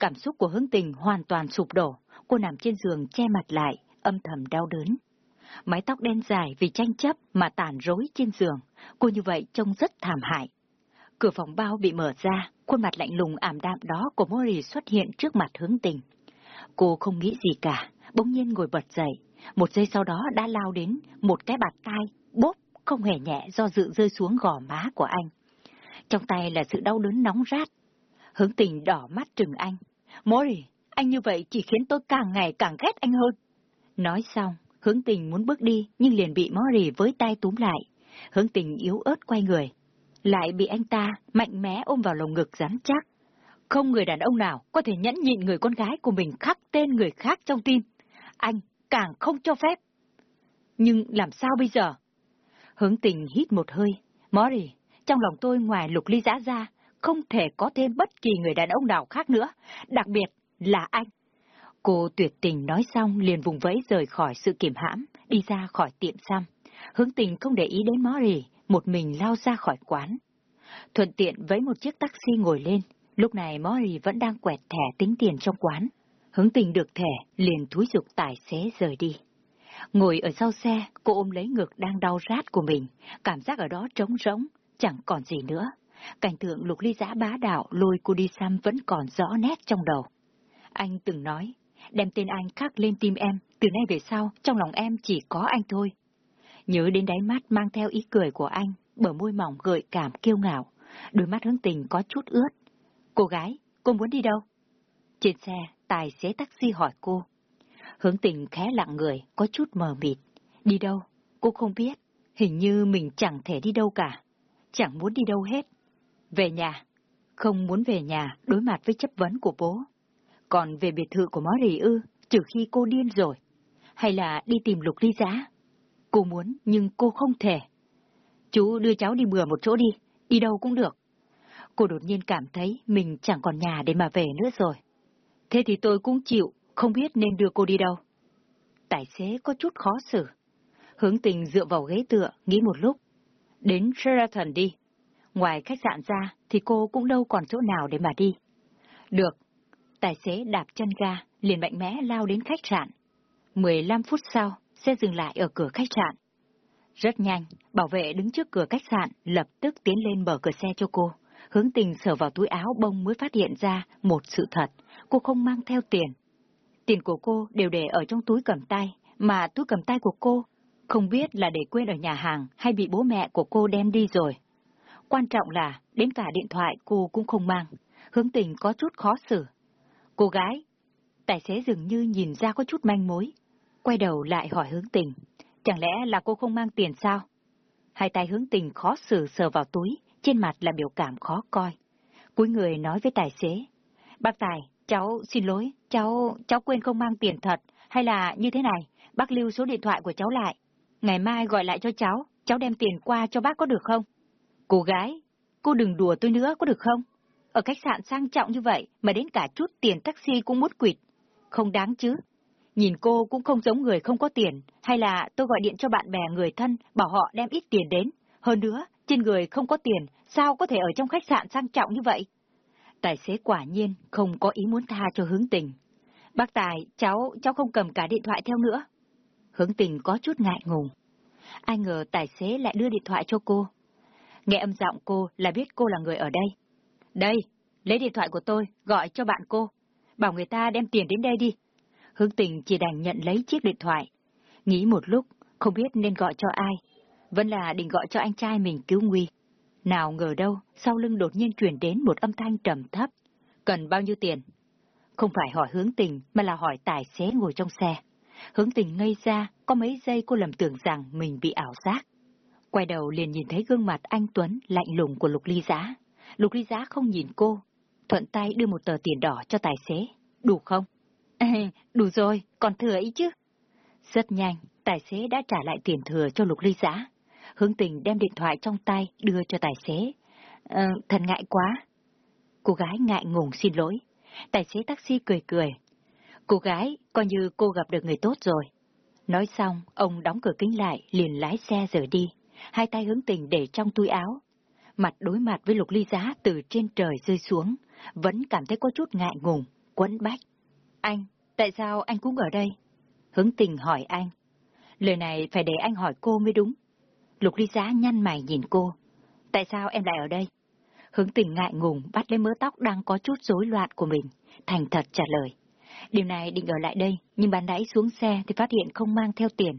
Cảm xúc của hướng tình hoàn toàn sụp đổ, cô nằm trên giường che mặt lại, âm thầm đau đớn. Mái tóc đen dài vì tranh chấp mà tàn rối trên giường, cô như vậy trông rất thảm hại. Cửa phòng bao bị mở ra, khuôn mặt lạnh lùng ảm đạm đó của Mori xuất hiện trước mặt hướng tình. Cô không nghĩ gì cả, bỗng nhiên ngồi bật dậy, một giây sau đó đã lao đến một cái bạt tai, bốp, không hề nhẹ do dự rơi xuống gò má của anh. Trong tay là sự đau đớn nóng rát. Hướng tình đỏ mắt trừng anh. Mori, anh như vậy chỉ khiến tôi càng ngày càng ghét anh hơn. Nói xong, hướng tình muốn bước đi nhưng liền bị Mori với tay túm lại. Hướng tình yếu ớt quay người. Lại bị anh ta mạnh mẽ ôm vào lồng ngực rắn chắc. Không người đàn ông nào có thể nhẫn nhịn người con gái của mình khắc tên người khác trong tim. Anh càng không cho phép. Nhưng làm sao bây giờ? Hướng tình hít một hơi. Mori, trong lòng tôi ngoài lục ly giã ra, không thể có thêm bất kỳ người đàn ông nào khác nữa, đặc biệt là anh. Cô tuyệt tình nói xong liền vùng vẫy rời khỏi sự kiểm hãm, đi ra khỏi tiệm xăm. Hướng tình không để ý đến Mori, một mình lao ra khỏi quán. Thuận tiện với một chiếc taxi ngồi lên, lúc này Mori vẫn đang quẹt thẻ tính tiền trong quán. Hướng tình được thẻ, liền thúi dục tài xế rời đi. Ngồi ở sau xe, cô ôm lấy ngực đang đau rát của mình, cảm giác ở đó trống rỗng, chẳng còn gì nữa. Cảnh tượng lục ly giã bá đạo lôi cô đi xăm vẫn còn rõ nét trong đầu. Anh từng nói, đem tên anh khắc lên tim em, từ nay về sau, trong lòng em chỉ có anh thôi. Nhớ đến đáy mắt mang theo ý cười của anh, bờ môi mỏng gợi cảm kiêu ngạo, đôi mắt hướng tình có chút ướt. Cô gái, cô muốn đi đâu? Trên xe, tài xế taxi hỏi cô. Hướng tình khẽ lặng người, có chút mờ mịt. Đi đâu? Cô không biết. Hình như mình chẳng thể đi đâu cả. Chẳng muốn đi đâu hết. Về nhà. Không muốn về nhà đối mặt với chấp vấn của bố. Còn về biệt thự của Mó Rì ư, trừ khi cô điên rồi. Hay là đi tìm lục ly giá. Cô muốn, nhưng cô không thể. Chú đưa cháu đi bừa một chỗ đi, đi đâu cũng được. Cô đột nhiên cảm thấy mình chẳng còn nhà để mà về nữa rồi. Thế thì tôi cũng chịu, không biết nên đưa cô đi đâu. Tài xế có chút khó xử. Hướng tình dựa vào ghế tựa, nghĩ một lúc. Đến Sheraton đi. Ngoài khách sạn ra, thì cô cũng đâu còn chỗ nào để mà đi. Được. Tài xế đạp chân ga, liền mạnh mẽ lao đến khách sạn. 15 phút sau, xe dừng lại ở cửa khách sạn. Rất nhanh, bảo vệ đứng trước cửa khách sạn lập tức tiến lên mở cửa xe cho cô. Hướng tình sờ vào túi áo bông mới phát hiện ra một sự thật, cô không mang theo tiền. Tiền của cô đều để ở trong túi cầm tay, mà túi cầm tay của cô không biết là để quên ở nhà hàng hay bị bố mẹ của cô đem đi rồi. Quan trọng là đến cả điện thoại cô cũng không mang, hướng tình có chút khó xử. Cô gái, tài xế dường như nhìn ra có chút manh mối, quay đầu lại hỏi hướng tình, chẳng lẽ là cô không mang tiền sao? Hai tay hướng tình khó xử sờ vào túi, trên mặt là biểu cảm khó coi. Cuối người nói với tài xế. Bác Tài, cháu xin lỗi, cháu, cháu quên không mang tiền thật, hay là như thế này, bác lưu số điện thoại của cháu lại. Ngày mai gọi lại cho cháu, cháu đem tiền qua cho bác có được không? Cô gái, cô đừng đùa tôi nữa có được không? Ở khách sạn sang trọng như vậy mà đến cả chút tiền taxi cũng muốn quỵt. Không đáng chứ. Nhìn cô cũng không giống người không có tiền, hay là tôi gọi điện cho bạn bè người thân, bảo họ đem ít tiền đến. Hơn nữa, trên người không có tiền, sao có thể ở trong khách sạn sang trọng như vậy? Tài xế quả nhiên không có ý muốn tha cho hướng tình. Bác Tài, cháu, cháu không cầm cả điện thoại theo nữa. Hướng tình có chút ngại ngùng. Ai ngờ tài xế lại đưa điện thoại cho cô. Nghe âm giọng cô là biết cô là người ở đây. Đây, lấy điện thoại của tôi, gọi cho bạn cô. Bảo người ta đem tiền đến đây đi. Hướng tình chỉ đành nhận lấy chiếc điện thoại. Nghĩ một lúc, không biết nên gọi cho ai. Vẫn là định gọi cho anh trai mình cứu nguy. Nào ngờ đâu, sau lưng đột nhiên truyền đến một âm thanh trầm thấp. Cần bao nhiêu tiền? Không phải hỏi hướng tình, mà là hỏi tài xế ngồi trong xe. Hướng tình ngây ra, có mấy giây cô lầm tưởng rằng mình bị ảo giác. Quay đầu liền nhìn thấy gương mặt anh Tuấn lạnh lùng của Lục Ly Giá. Lục Ly Giá không nhìn cô, thuận tay đưa một tờ tiền đỏ cho tài xế. Đủ không? À, đủ rồi, còn thừa ý chứ. Rất nhanh, tài xế đã trả lại tiền thừa cho Lục Ly Giá. Hướng tình đem điện thoại trong tay đưa cho tài xế. À, thật ngại quá. Cô gái ngại ngùng xin lỗi. Tài xế taxi cười cười. Cô gái, coi như cô gặp được người tốt rồi. Nói xong, ông đóng cửa kính lại, liền lái xe rời đi. Hai tay hướng tình để trong túi áo. Mặt đối mặt với lục ly giá từ trên trời rơi xuống, vẫn cảm thấy có chút ngại ngùng, quấn bách. Anh, tại sao anh cũng ở đây? Hướng tình hỏi anh. Lời này phải để anh hỏi cô mới đúng. Lục ly giá nhăn mày nhìn cô. Tại sao em lại ở đây? Hướng tình ngại ngùng bắt lấy mớ tóc đang có chút rối loạn của mình, thành thật trả lời. Điều này định ở lại đây, nhưng bạn nãy xuống xe thì phát hiện không mang theo tiền.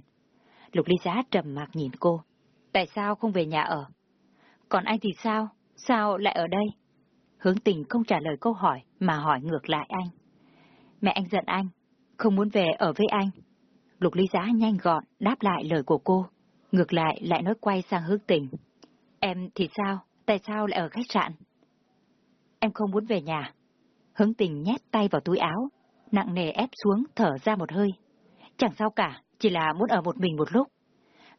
Lục ly giá trầm mặc nhìn cô. Tại sao không về nhà ở? Còn anh thì sao? Sao lại ở đây? Hướng tình không trả lời câu hỏi mà hỏi ngược lại anh. Mẹ anh giận anh, không muốn về ở với anh. Lục ly giá nhanh gọn đáp lại lời của cô. Ngược lại lại nói quay sang hướng tình. Em thì sao? Tại sao lại ở khách sạn? Em không muốn về nhà. Hướng tình nhét tay vào túi áo, nặng nề ép xuống thở ra một hơi. Chẳng sao cả, chỉ là muốn ở một mình một lúc.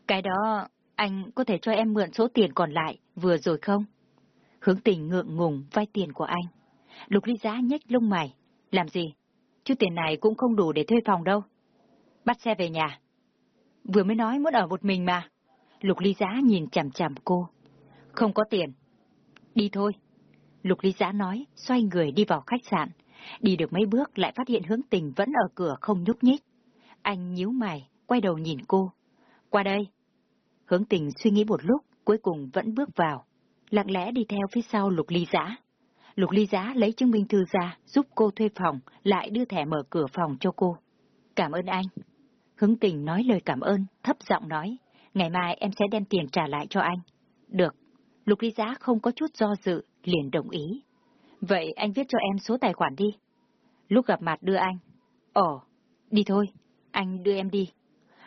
Cái đó, anh có thể cho em mượn số tiền còn lại vừa rồi không? Hướng tình ngượng ngùng vay tiền của anh. Lục ly giá nhếch lông mày. Làm gì? Chứ tiền này cũng không đủ để thuê phòng đâu. Bắt xe về nhà. Vừa mới nói muốn ở một mình mà. Lục ly giá nhìn chằm chằm cô. Không có tiền. Đi thôi. Lục ly giá nói, xoay người đi vào khách sạn. Đi được mấy bước lại phát hiện hướng tình vẫn ở cửa không nhúc nhích. Anh nhíu mày, quay đầu nhìn cô. Qua đây. Hướng tình suy nghĩ một lúc, cuối cùng vẫn bước vào. Lặng lẽ đi theo phía sau lục ly giã. Lục ly giá lấy chứng minh thư ra, giúp cô thuê phòng, lại đưa thẻ mở cửa phòng cho cô. Cảm ơn anh. Hướng tình nói lời cảm ơn, thấp giọng nói. Ngày mai em sẽ đem tiền trả lại cho anh. Được. Lục ly giá không có chút do dự, liền đồng ý. Vậy anh viết cho em số tài khoản đi. Lúc gặp mặt đưa anh. Ồ, đi thôi, anh đưa em đi.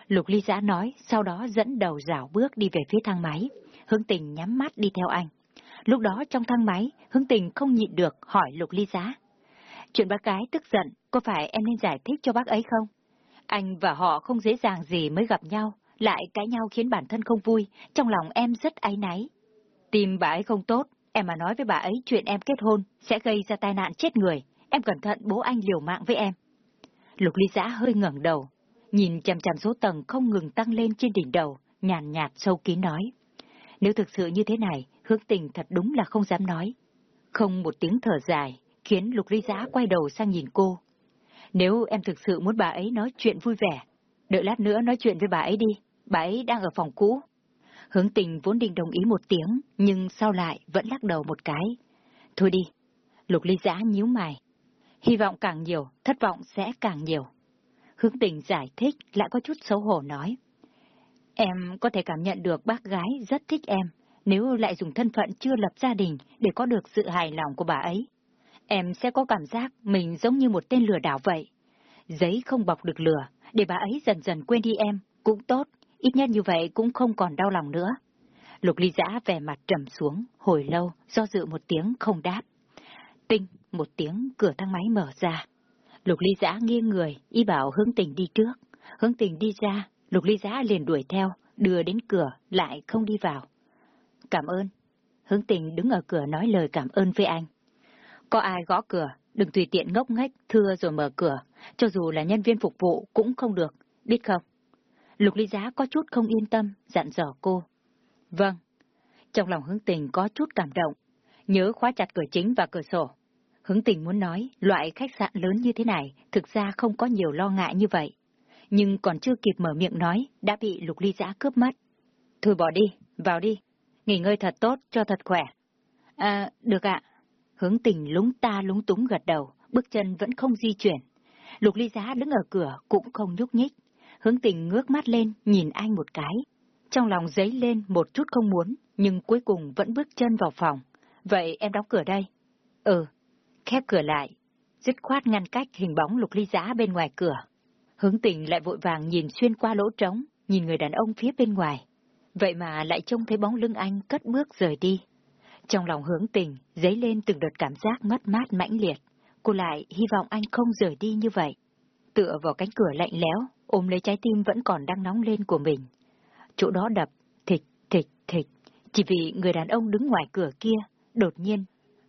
Lục ly giã nói, sau đó dẫn đầu rảo bước đi về phía thang máy. Hướng tình nhắm mắt đi theo anh. Lúc đó trong thang máy, hướng tình không nhịn được hỏi lục ly giá. Chuyện bác gái tức giận, có phải em nên giải thích cho bác ấy không? Anh và họ không dễ dàng gì mới gặp nhau, lại cãi nhau khiến bản thân không vui, trong lòng em rất áy náy. Tìm bà ấy không tốt, em mà nói với bà ấy chuyện em kết hôn sẽ gây ra tai nạn chết người, em cẩn thận bố anh liều mạng với em. Lục ly giã hơi ngẩng đầu, nhìn chằm chằm số tầng không ngừng tăng lên trên đỉnh đầu, nhàn nhạt sâu kín nói. Nếu thực sự như thế này, hướng tình thật đúng là không dám nói. Không một tiếng thở dài, khiến lục ly giã quay đầu sang nhìn cô. Nếu em thực sự muốn bà ấy nói chuyện vui vẻ, đợi lát nữa nói chuyện với bà ấy đi, bà ấy đang ở phòng cũ. Hướng tình vốn định đồng ý một tiếng, nhưng sau lại vẫn lắc đầu một cái. Thôi đi. Lục ly giã nhíu mày. Hy vọng càng nhiều, thất vọng sẽ càng nhiều. Hướng tình giải thích lại có chút xấu hổ nói. Em có thể cảm nhận được bác gái rất thích em, nếu lại dùng thân phận chưa lập gia đình để có được sự hài lòng của bà ấy. Em sẽ có cảm giác mình giống như một tên lừa đảo vậy. Giấy không bọc được lừa, để bà ấy dần dần quên đi em, cũng tốt, ít nhất như vậy cũng không còn đau lòng nữa. Lục ly giã về mặt trầm xuống, hồi lâu, do dự một tiếng không đáp. Tinh, một tiếng cửa thang máy mở ra. Lục ly giã nghiêng người, y bảo hướng tình đi trước. Hướng tình đi ra, lục ly giã liền đuổi theo, đưa đến cửa, lại không đi vào. Cảm ơn. Hướng tình đứng ở cửa nói lời cảm ơn với anh. Có ai gõ cửa, đừng tùy tiện ngốc nghếch, thưa rồi mở cửa, cho dù là nhân viên phục vụ cũng không được, biết không? Lục ly giá có chút không yên tâm, dặn dò cô. Vâng. Trong lòng hướng tình có chút cảm động, nhớ khóa chặt cửa chính và cửa sổ. Hướng tình muốn nói, loại khách sạn lớn như thế này thực ra không có nhiều lo ngại như vậy. Nhưng còn chưa kịp mở miệng nói, đã bị lục ly giã cướp mất. Thôi bỏ đi, vào đi, nghỉ ngơi thật tốt cho thật khỏe. À, được ạ. Hướng tình lúng ta lúng túng gật đầu, bước chân vẫn không di chuyển. Lục ly giá đứng ở cửa cũng không nhúc nhích. Hướng tình ngước mắt lên, nhìn anh một cái. Trong lòng dấy lên một chút không muốn, nhưng cuối cùng vẫn bước chân vào phòng. Vậy em đóng cửa đây. Ừ. Khép cửa lại. Dứt khoát ngăn cách hình bóng lục ly giá bên ngoài cửa. Hướng tình lại vội vàng nhìn xuyên qua lỗ trống, nhìn người đàn ông phía bên ngoài. Vậy mà lại trông thấy bóng lưng anh cất bước rời đi. Trong lòng hướng tình, dấy lên từng đợt cảm giác mất mát mãnh liệt. Cô lại hy vọng anh không rời đi như vậy. Tựa vào cánh cửa lạnh lẽo, ôm lấy trái tim vẫn còn đang nóng lên của mình. Chỗ đó đập, thịch, thịch, thịch. Chỉ vì người đàn ông đứng ngoài cửa kia, đột nhiên,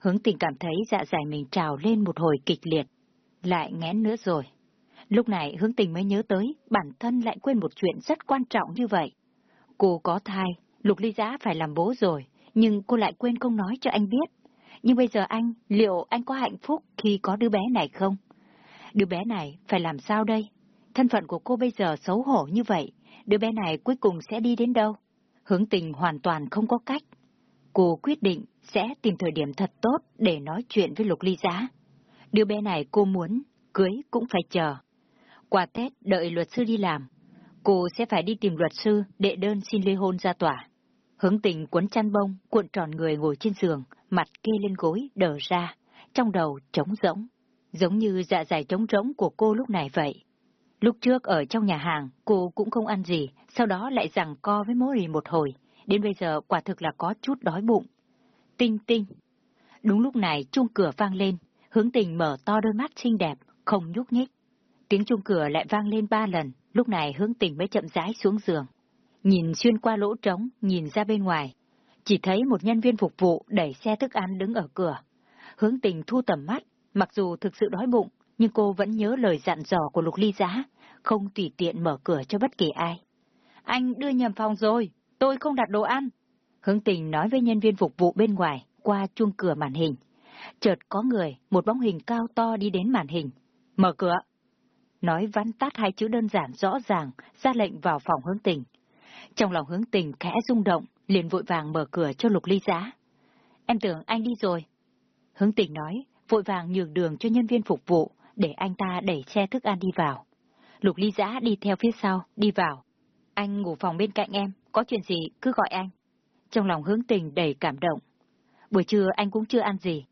hướng tình cảm thấy dạ dày mình trào lên một hồi kịch liệt. Lại ngén nữa rồi. Lúc này hướng tình mới nhớ tới, bản thân lại quên một chuyện rất quan trọng như vậy. Cô có thai, Lục Ly Giã phải làm bố rồi, nhưng cô lại quên không nói cho anh biết. Nhưng bây giờ anh, liệu anh có hạnh phúc khi có đứa bé này không? Đứa bé này phải làm sao đây? Thân phận của cô bây giờ xấu hổ như vậy, đứa bé này cuối cùng sẽ đi đến đâu? Hướng tình hoàn toàn không có cách. Cô quyết định sẽ tìm thời điểm thật tốt để nói chuyện với Lục Ly Giá. Đứa bé này cô muốn, cưới cũng phải chờ. Qua Tết đợi luật sư đi làm, cô sẽ phải đi tìm luật sư đệ đơn xin ly hôn ra tòa. Hướng tình cuốn chăn bông, cuộn tròn người ngồi trên giường, mặt kê lên gối, đờ ra, trong đầu trống rỗng, giống như dạ dày trống rỗng của cô lúc này vậy. Lúc trước ở trong nhà hàng, cô cũng không ăn gì, sau đó lại giằng co với mối rì một hồi, đến bây giờ quả thực là có chút đói bụng. Tinh tinh. Đúng lúc này chuông cửa vang lên, hướng tình mở to đôi mắt xinh đẹp, không nhúc nhích. Tiếng chuông cửa lại vang lên ba lần, lúc này hướng tình mới chậm rãi xuống giường. Nhìn xuyên qua lỗ trống, nhìn ra bên ngoài. Chỉ thấy một nhân viên phục vụ đẩy xe thức ăn đứng ở cửa. Hướng tình thu tầm mắt, mặc dù thực sự đói bụng, nhưng cô vẫn nhớ lời dặn dò của Lục Ly Giá, không tùy tiện mở cửa cho bất kỳ ai. Anh đưa nhầm phòng rồi, tôi không đặt đồ ăn. Hướng tình nói với nhân viên phục vụ bên ngoài, qua chuông cửa màn hình. Chợt có người, một bóng hình cao to đi đến màn hình. Mở cửa. Nói vắn tắt hai chữ đơn giản rõ ràng, ra lệnh vào phòng hướng tình. Trong lòng hướng tình khẽ rung động, liền vội vàng mở cửa cho lục ly giá. Em tưởng anh đi rồi. Hướng tình nói, vội vàng nhường đường cho nhân viên phục vụ, để anh ta đẩy xe thức ăn đi vào. Lục ly giã đi theo phía sau, đi vào. Anh ngủ phòng bên cạnh em, có chuyện gì cứ gọi anh. Trong lòng hướng tình đầy cảm động. Buổi trưa anh cũng chưa ăn gì.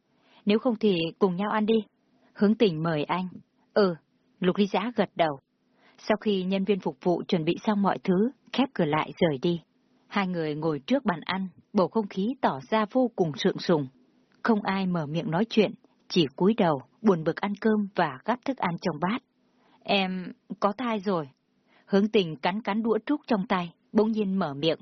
Nếu không thì cùng nhau ăn đi. Hướng tình mời anh. Ừ, lục ly giã gật đầu. Sau khi nhân viên phục vụ chuẩn bị xong mọi thứ, khép cửa lại rời đi. Hai người ngồi trước bàn ăn, bầu không khí tỏ ra vô cùng sượng sùng. Không ai mở miệng nói chuyện, chỉ cúi đầu, buồn bực ăn cơm và gắp thức ăn trong bát. Em có thai rồi. Hướng tình cắn cắn đũa trúc trong tay, bỗng nhiên mở miệng.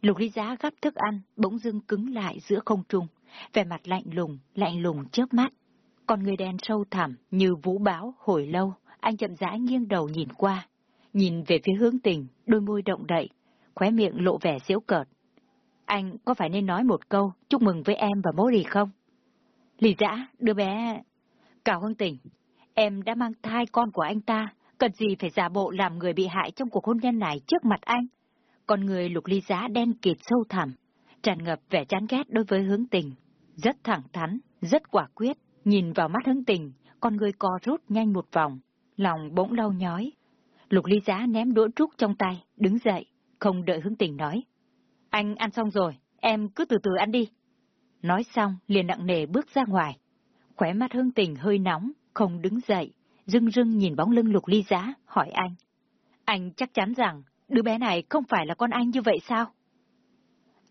Lục ly giá gắp thức ăn, bỗng dưng cứng lại giữa không trung, vẻ mặt lạnh lùng, lạnh lùng chớp mắt. Còn người đen sâu thẳm như vũ báo hồi lâu, anh chậm rãi nghiêng đầu nhìn qua, nhìn về phía hướng tình, đôi môi động đậy, khóe miệng lộ vẻ xyếu cợt. Anh có phải nên nói một câu chúc mừng với em và mối gì không? Lì dã, đứa bé... Cào hương tình, em đã mang thai con của anh ta, cần gì phải giả bộ làm người bị hại trong cuộc hôn nhân này trước mặt anh? Con người lục ly giá đen kịt sâu thẳm, tràn ngập vẻ chán ghét đối với hướng tình. Rất thẳng thắn, rất quả quyết, nhìn vào mắt hướng tình, con người co rút nhanh một vòng, lòng bỗng đau nhói. Lục ly giá ném đũa trúc trong tay, đứng dậy, không đợi hướng tình nói. Anh ăn xong rồi, em cứ từ từ ăn đi. Nói xong, liền nặng nề bước ra ngoài. Khóe mắt hương tình hơi nóng, không đứng dậy, rưng rưng nhìn bóng lưng lục ly giá, hỏi anh. Anh chắc chắn rằng, đứa bé này không phải là con anh như vậy sao?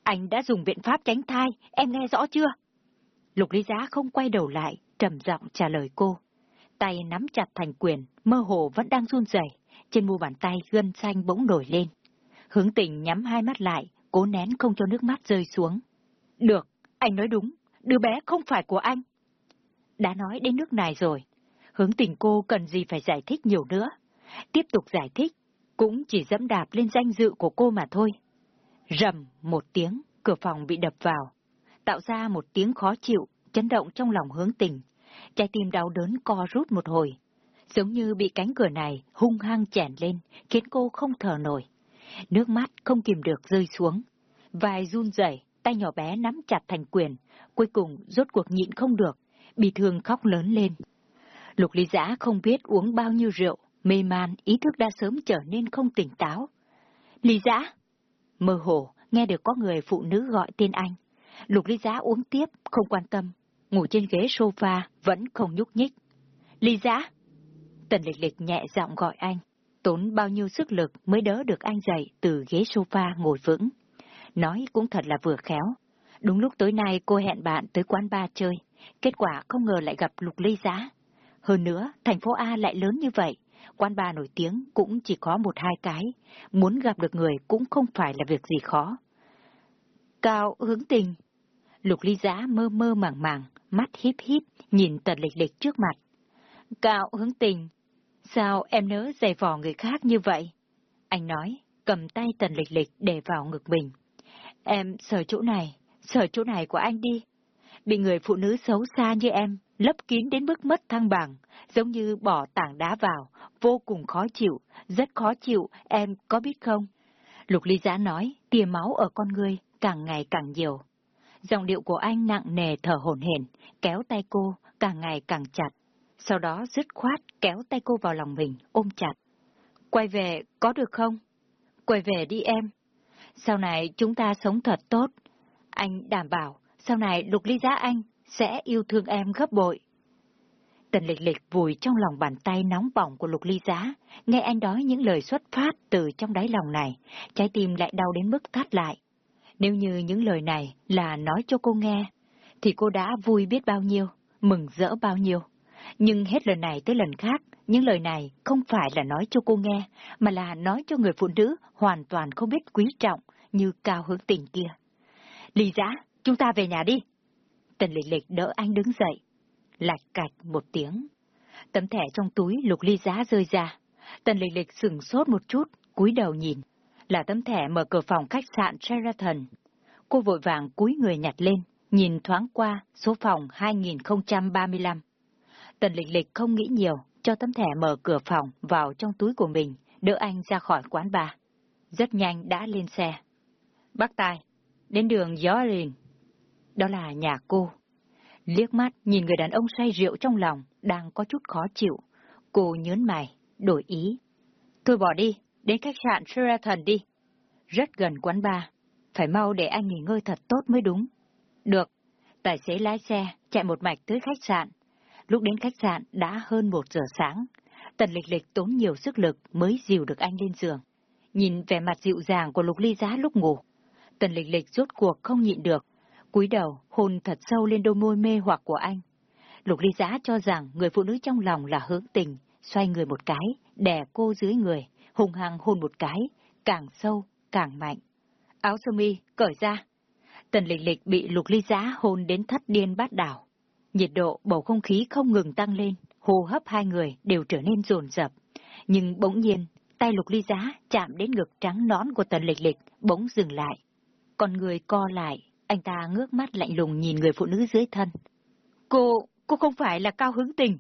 Anh đã dùng biện pháp tránh thai, em nghe rõ chưa? Lục Ly Giá không quay đầu lại, trầm giọng trả lời cô. Tay nắm chặt thành quyền, mơ hồ vẫn đang run rẩy, trên mu bàn tay gân xanh bỗng nổi lên. Hướng tình nhắm hai mắt lại, cố nén không cho nước mắt rơi xuống. Được, anh nói đúng, đứa bé không phải của anh. Đã nói đến nước này rồi, hướng tình cô cần gì phải giải thích nhiều nữa. Tiếp tục giải thích, cũng chỉ dẫm đạp lên danh dự của cô mà thôi. Rầm một tiếng, cửa phòng bị đập vào, tạo ra một tiếng khó chịu, chấn động trong lòng hướng tình. Trái tim đau đớn co rút một hồi, giống như bị cánh cửa này hung hăng chèn lên, khiến cô không thở nổi. Nước mắt không kìm được rơi xuống. Vai run rẩy, tay nhỏ bé nắm chặt thành quyền, cuối cùng rốt cuộc nhịn không được, bị thương khóc lớn lên. Lục ly giã không biết uống bao nhiêu rượu, mê man, ý thức đã sớm trở nên không tỉnh táo. Ly giã! Mơ hồ, nghe được có người phụ nữ gọi tên anh. Lục ly giã uống tiếp, không quan tâm, ngủ trên ghế sofa, vẫn không nhúc nhích. Ly giã! Tần lịch lịch nhẹ giọng gọi anh, tốn bao nhiêu sức lực mới đỡ được anh dậy từ ghế sofa ngồi vững. Nói cũng thật là vừa khéo. Đúng lúc tối nay cô hẹn bạn tới quán bar chơi, kết quả không ngờ lại gặp lục ly giá. Hơn nữa, thành phố A lại lớn như vậy, quán bar nổi tiếng cũng chỉ có một hai cái, muốn gặp được người cũng không phải là việc gì khó. Cao hướng tình. Lục ly giá mơ mơ màng màng, mắt híp híp, nhìn tần lịch lịch trước mặt. Cao hướng tình, sao em nỡ giày vò người khác như vậy? Anh nói, cầm tay tần lịch lịch để vào ngực mình. Em sờ chỗ này, sờ chỗ này của anh đi. Bị người phụ nữ xấu xa như em, lấp kín đến mức mất thăng bằng, giống như bỏ tảng đá vào, vô cùng khó chịu, rất khó chịu, em có biết không? Lục ly giã nói, tia máu ở con người càng ngày càng nhiều. Dòng điệu của anh nặng nề thở hổn hển, kéo tay cô càng ngày càng chặt. Sau đó dứt khoát kéo tay cô vào lòng mình, ôm chặt. Quay về, có được không? Quay về đi em. Sau này chúng ta sống thật tốt. Anh đảm bảo, sau này lục ly giá anh sẽ yêu thương em gấp bội. Tần lịch lịch vùi trong lòng bàn tay nóng bỏng của lục ly giá, nghe anh nói những lời xuất phát từ trong đáy lòng này, trái tim lại đau đến mức thắt lại. Nếu như những lời này là nói cho cô nghe, thì cô đã vui biết bao nhiêu, mừng rỡ bao nhiêu. Nhưng hết lần này tới lần khác, những lời này không phải là nói cho cô nghe, mà là nói cho người phụ nữ hoàn toàn không biết quý trọng như cao hướng tình kia. Lý giã, chúng ta về nhà đi. Tần lịch lịch đỡ anh đứng dậy. Lạch cạch một tiếng. Tấm thẻ trong túi lục ly giá rơi ra. Tần lịch lịch sửng sốt một chút, cúi đầu nhìn. Là tấm thẻ mở cửa phòng khách sạn Sheraton. Cô vội vàng cúi người nhặt lên, nhìn thoáng qua số phòng 2035. Tần lịch lịch không nghĩ nhiều, cho tấm thẻ mở cửa phòng vào trong túi của mình, đỡ anh ra khỏi quán bar. Rất nhanh đã lên xe. Bác Tài, đến đường Yorin. Đó là nhà cô. Liếc mắt nhìn người đàn ông say rượu trong lòng, đang có chút khó chịu. Cô nhớn mày, đổi ý. Thôi bỏ đi, đến khách sạn Sheraton đi. Rất gần quán bar, phải mau để anh nghỉ ngơi thật tốt mới đúng. Được, tài xế lái xe, chạy một mạch tới khách sạn. Lúc đến khách sạn đã hơn một giờ sáng. Tần lịch lịch tốn nhiều sức lực mới dìu được anh lên giường. Nhìn vẻ mặt dịu dàng của lục ly giá lúc ngủ. Tần lịch lịch rốt cuộc không nhịn được cúi đầu hôn thật sâu lên đôi môi mê hoặc của anh. Lục ly giá cho rằng người phụ nữ trong lòng là hướng tình, xoay người một cái, đè cô dưới người, hùng hăng hôn một cái, càng sâu, càng mạnh. Áo sơ mi, cởi ra. Tần lịch lịch bị lục ly giá hôn đến thất điên bát đảo. Nhiệt độ bầu không khí không ngừng tăng lên, hô hấp hai người đều trở nên rồn rập. Nhưng bỗng nhiên, tay lục ly giá chạm đến ngực trắng nón của tần lịch lịch, bỗng dừng lại. Còn người co lại, anh ta ngước mắt lạnh lùng nhìn người phụ nữ dưới thân. Cô, cô không phải là cao hứng tình.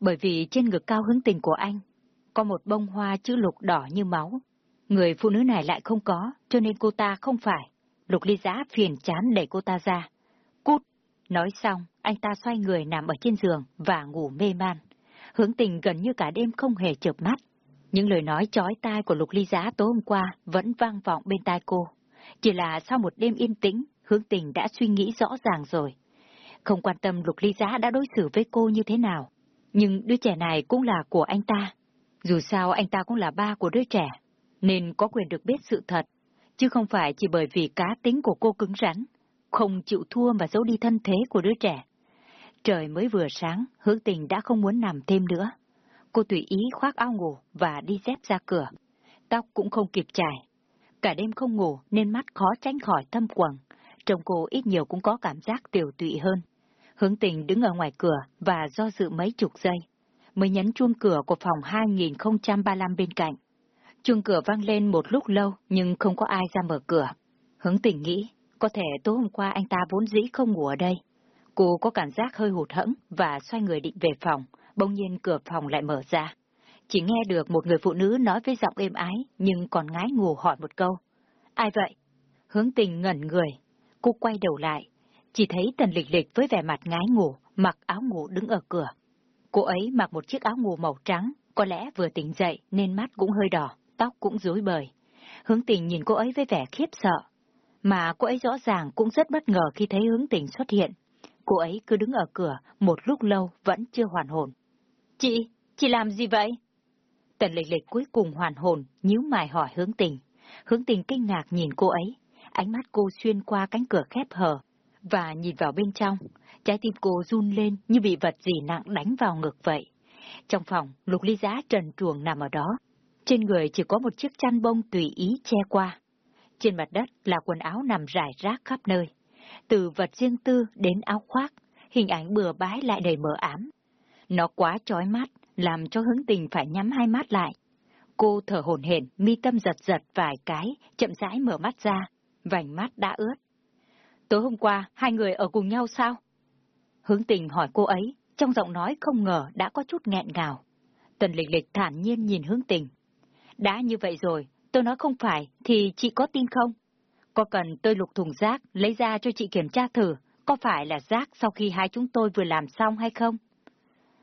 Bởi vì trên ngực cao hứng tình của anh, có một bông hoa chữ lục đỏ như máu. Người phụ nữ này lại không có, cho nên cô ta không phải. Lục ly giá phiền chán đẩy cô ta ra. Cút! Nói xong, anh ta xoay người nằm ở trên giường và ngủ mê man. Hướng tình gần như cả đêm không hề chợp mắt. Những lời nói chói tai của Lục Ly Giá tối hôm qua vẫn vang vọng bên tai cô. Chỉ là sau một đêm yên tĩnh, hướng tình đã suy nghĩ rõ ràng rồi. Không quan tâm Lục Ly Giá đã đối xử với cô như thế nào. Nhưng đứa trẻ này cũng là của anh ta. Dù sao anh ta cũng là ba của đứa trẻ, nên có quyền được biết sự thật. Chứ không phải chỉ bởi vì cá tính của cô cứng rắn. không chịu thua mà giấu đi thân thế của đứa trẻ. Trời mới vừa sáng, hướng tình đã không muốn nằm thêm nữa. Cô tùy ý khoác áo ngủ và đi dép ra cửa. Tóc cũng không kịp chải, Cả đêm không ngủ nên mắt khó tránh khỏi thâm quầng. Trông cô ít nhiều cũng có cảm giác tiểu tụy hơn. Hướng tình đứng ở ngoài cửa và do dự mấy chục giây. Mới nhấn chuông cửa của phòng 2035 bên cạnh. Chuông cửa vang lên một lúc lâu nhưng không có ai ra mở cửa. Hướng tình nghĩ, có thể tối hôm qua anh ta vốn dĩ không ngủ ở đây. Cô có cảm giác hơi hụt hẫng và xoay người định về phòng, bỗng nhiên cửa phòng lại mở ra. Chỉ nghe được một người phụ nữ nói với giọng êm ái nhưng còn ngái ngủ hỏi một câu. Ai vậy? Hướng tình ngẩn người. Cô quay đầu lại, chỉ thấy tần lịch lịch với vẻ mặt ngái ngủ, mặc áo ngủ đứng ở cửa. Cô ấy mặc một chiếc áo ngủ màu trắng, có lẽ vừa tỉnh dậy nên mắt cũng hơi đỏ, tóc cũng rối bời. Hướng tình nhìn cô ấy với vẻ khiếp sợ. Mà cô ấy rõ ràng cũng rất bất ngờ khi thấy hướng tình xuất hiện. Cô ấy cứ đứng ở cửa một lúc lâu vẫn chưa hoàn hồn. Chị, chị làm gì vậy? Tần lịch lịch cuối cùng hoàn hồn, nhíu mày hỏi hướng tình. Hướng tình kinh ngạc nhìn cô ấy. Ánh mắt cô xuyên qua cánh cửa khép hờ, và nhìn vào bên trong. Trái tim cô run lên như bị vật gì nặng đánh vào ngực vậy. Trong phòng, lục ly giá trần truồng nằm ở đó. Trên người chỉ có một chiếc chăn bông tùy ý che qua. Trên mặt đất là quần áo nằm rải rác khắp nơi. Từ vật riêng tư đến áo khoác, hình ảnh bừa bãi lại đầy mờ ám. Nó quá chói mắt, làm cho hướng tình phải nhắm hai mắt lại. Cô thở hổn hển, mi tâm giật giật vài cái, chậm rãi mở mắt ra, vành mắt đã ướt. Tối hôm qua, hai người ở cùng nhau sao? Hướng tình hỏi cô ấy, trong giọng nói không ngờ đã có chút nghẹn ngào. Tần lịch lịch thản nhiên nhìn hướng tình. Đã như vậy rồi, tôi nói không phải, thì chị có tin không? Có cần tôi lục thùng rác, lấy ra cho chị kiểm tra thử, có phải là rác sau khi hai chúng tôi vừa làm xong hay không?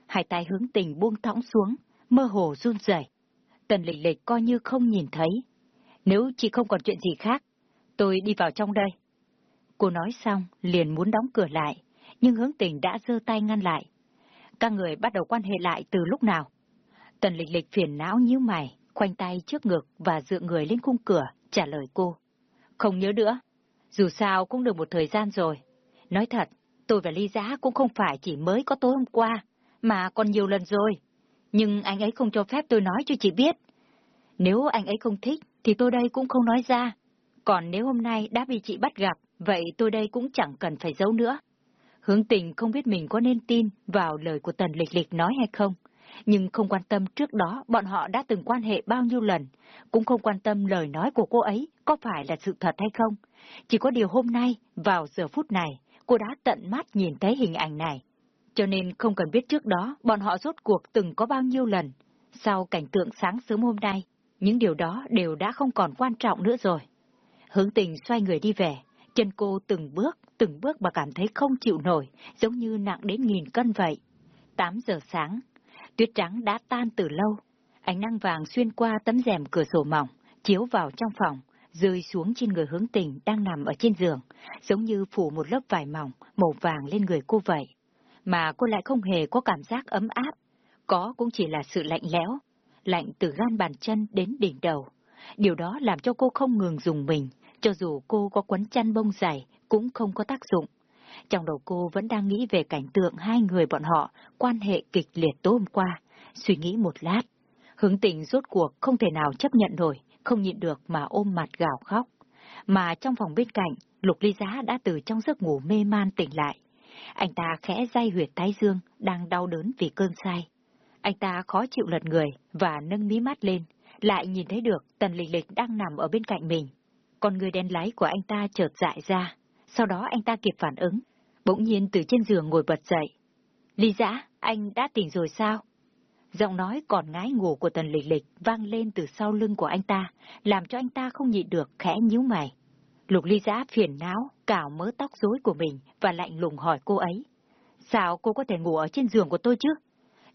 Hai tay hướng tình buông thõng xuống, mơ hồ run rẩy. Tần lịch lịch coi như không nhìn thấy. Nếu chị không còn chuyện gì khác, tôi đi vào trong đây. Cô nói xong, liền muốn đóng cửa lại, nhưng hướng tình đã giơ tay ngăn lại. Các người bắt đầu quan hệ lại từ lúc nào? Tần lịch lịch phiền não như mày, khoanh tay trước ngực và dựa người lên khung cửa, trả lời cô. Không nhớ nữa. Dù sao cũng được một thời gian rồi. Nói thật, tôi và Ly Giá cũng không phải chỉ mới có tối hôm qua, mà còn nhiều lần rồi. Nhưng anh ấy không cho phép tôi nói cho chị biết. Nếu anh ấy không thích, thì tôi đây cũng không nói ra. Còn nếu hôm nay đã bị chị bắt gặp, vậy tôi đây cũng chẳng cần phải giấu nữa. Hướng tình không biết mình có nên tin vào lời của Tần Lịch Lịch nói hay không, nhưng không quan tâm trước đó bọn họ đã từng quan hệ bao nhiêu lần, cũng không quan tâm lời nói của cô ấy có phải là sự thật hay không. Chỉ có điều hôm nay, vào giờ phút này, cô đã tận mắt nhìn thấy hình ảnh này. Cho nên không cần biết trước đó bọn họ rốt cuộc từng có bao nhiêu lần. Sau cảnh tượng sáng sớm hôm nay, những điều đó đều đã không còn quan trọng nữa rồi. Hướng tình xoay người đi về, chân cô từng bước, từng bước mà cảm thấy không chịu nổi, giống như nặng đến nghìn cân vậy. Tám giờ sáng, tuyết trắng đã tan từ lâu. Ánh năng vàng xuyên qua tấm rèm cửa sổ mỏng, chiếu vào trong phòng, rơi xuống trên người hướng tình đang nằm ở trên giường, giống như phủ một lớp vải mỏng, màu vàng lên người cô vậy. Mà cô lại không hề có cảm giác ấm áp, có cũng chỉ là sự lạnh lẽo, lạnh từ gan bàn chân đến đỉnh đầu. Điều đó làm cho cô không ngừng dùng mình, cho dù cô có quấn chăn bông dày cũng không có tác dụng. Trong đầu cô vẫn đang nghĩ về cảnh tượng hai người bọn họ quan hệ kịch liệt tối hôm qua. Suy nghĩ một lát, hướng tình rốt cuộc không thể nào chấp nhận nổi, không nhịn được mà ôm mặt gào khóc. Mà trong phòng bên cạnh, Lục Ly Giá đã từ trong giấc ngủ mê man tỉnh lại. Anh ta khẽ day huyệt tái dương, đang đau đớn vì cơn say. Anh ta khó chịu lật người và nâng mí mắt lên, lại nhìn thấy được Tần Lịch Lịch đang nằm ở bên cạnh mình. Con người đen lái của anh ta chợt dại ra, sau đó anh ta kịp phản ứng, bỗng nhiên từ trên giường ngồi bật dậy. Ly dã, anh đã tỉnh rồi sao? Giọng nói còn ngái ngủ của tần lịch lịch vang lên từ sau lưng của anh ta, làm cho anh ta không nhịn được khẽ nhíu mày. Lục ly giã phiền não, cào mớ tóc rối của mình và lạnh lùng hỏi cô ấy. Sao cô có thể ngủ ở trên giường của tôi chứ?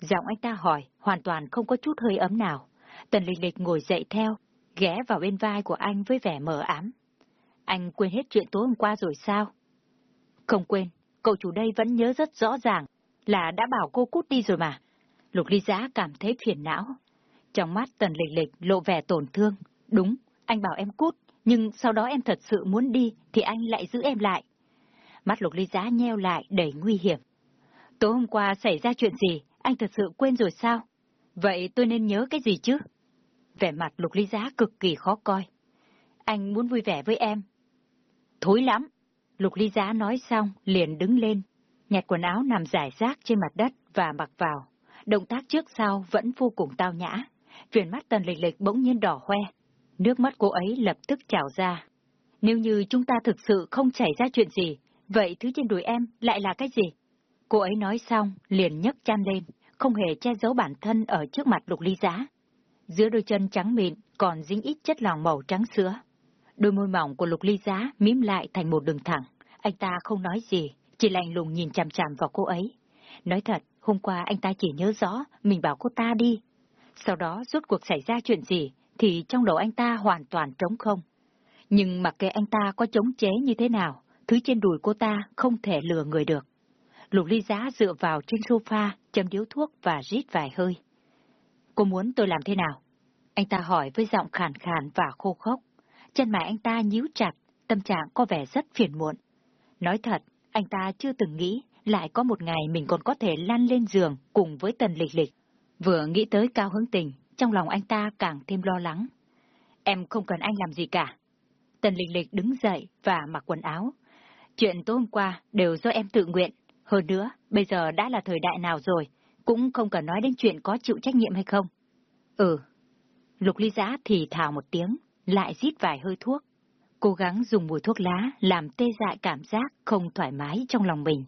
Giọng anh ta hỏi, hoàn toàn không có chút hơi ấm nào. Tần lịch lịch ngồi dậy theo, ghé vào bên vai của anh với vẻ mờ ám. Anh quên hết chuyện tối hôm qua rồi sao? Không quên, cậu chủ đây vẫn nhớ rất rõ ràng là đã bảo cô cút đi rồi mà. Lục ly giã cảm thấy phiền não. Trong mắt tần lịch lịch lộ vẻ tổn thương. Đúng, anh bảo em cút, nhưng sau đó em thật sự muốn đi thì anh lại giữ em lại. Mắt lục ly giá nheo lại đầy nguy hiểm. Tối hôm qua xảy ra chuyện gì, anh thật sự quên rồi sao? Vậy tôi nên nhớ cái gì chứ? Vẻ mặt lục ly giá cực kỳ khó coi. Anh muốn vui vẻ với em. Thối lắm. Lục ly giá nói xong, liền đứng lên, nhặt quần áo nằm rải rác trên mặt đất và mặc vào. Động tác trước sau vẫn vô cùng tao nhã. Viền mắt tần lịch lịch bỗng nhiên đỏ hoe. Nước mắt cô ấy lập tức trào ra. Nếu như chúng ta thực sự không xảy ra chuyện gì, vậy thứ trên đùi em lại là cái gì? Cô ấy nói xong, liền nhấc chăn lên, không hề che giấu bản thân ở trước mặt lục ly giá. Giữa đôi chân trắng mịn còn dính ít chất lỏng màu trắng sữa. Đôi môi mỏng của lục ly giá mím lại thành một đường thẳng. Anh ta không nói gì, chỉ lạnh lùng nhìn chằm chằm vào cô ấy. Nói thật, hôm qua anh ta chỉ nhớ rõ mình bảo cô ta đi. Sau đó rốt cuộc xảy ra chuyện gì thì trong đầu anh ta hoàn toàn trống không. Nhưng mặc kệ anh ta có chống chế như thế nào, thứ trên đùi cô ta không thể lừa người được. Lục ly giá dựa vào trên sofa, châm điếu thuốc và rít vài hơi. Cô muốn tôi làm thế nào? Anh ta hỏi với giọng khàn khàn và khô khốc. Chân mày anh ta nhíu chặt, tâm trạng có vẻ rất phiền muộn. Nói thật, anh ta chưa từng nghĩ lại có một ngày mình còn có thể lăn lên giường cùng với tần lịch lịch. Vừa nghĩ tới cao hứng tình, trong lòng anh ta càng thêm lo lắng. Em không cần anh làm gì cả. Tần lịch lịch đứng dậy và mặc quần áo. Chuyện tối hôm qua đều do em tự nguyện. Hơn nữa, bây giờ đã là thời đại nào rồi, cũng không cần nói đến chuyện có chịu trách nhiệm hay không. Ừ. Lục ly giã thì thào một tiếng, lại rít vài hơi thuốc. Cố gắng dùng mùi thuốc lá làm tê dại cảm giác không thoải mái trong lòng mình.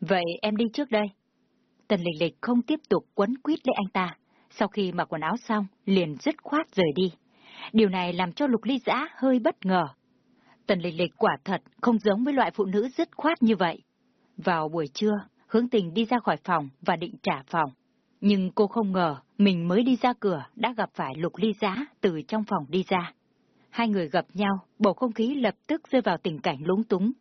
Vậy em đi trước đây. Tần lịch lịch không tiếp tục quấn quýt lấy anh ta. Sau khi mặc quần áo xong, liền dứt khoát rời đi. Điều này làm cho lục ly giã hơi bất ngờ. Tần lịch lịch quả thật không giống với loại phụ nữ dứt khoát như vậy. Vào buổi trưa, hướng tình đi ra khỏi phòng và định trả phòng. Nhưng cô không ngờ mình mới đi ra cửa đã gặp phải lục ly giá từ trong phòng đi ra. Hai người gặp nhau, bầu không khí lập tức rơi vào tình cảnh lúng túng.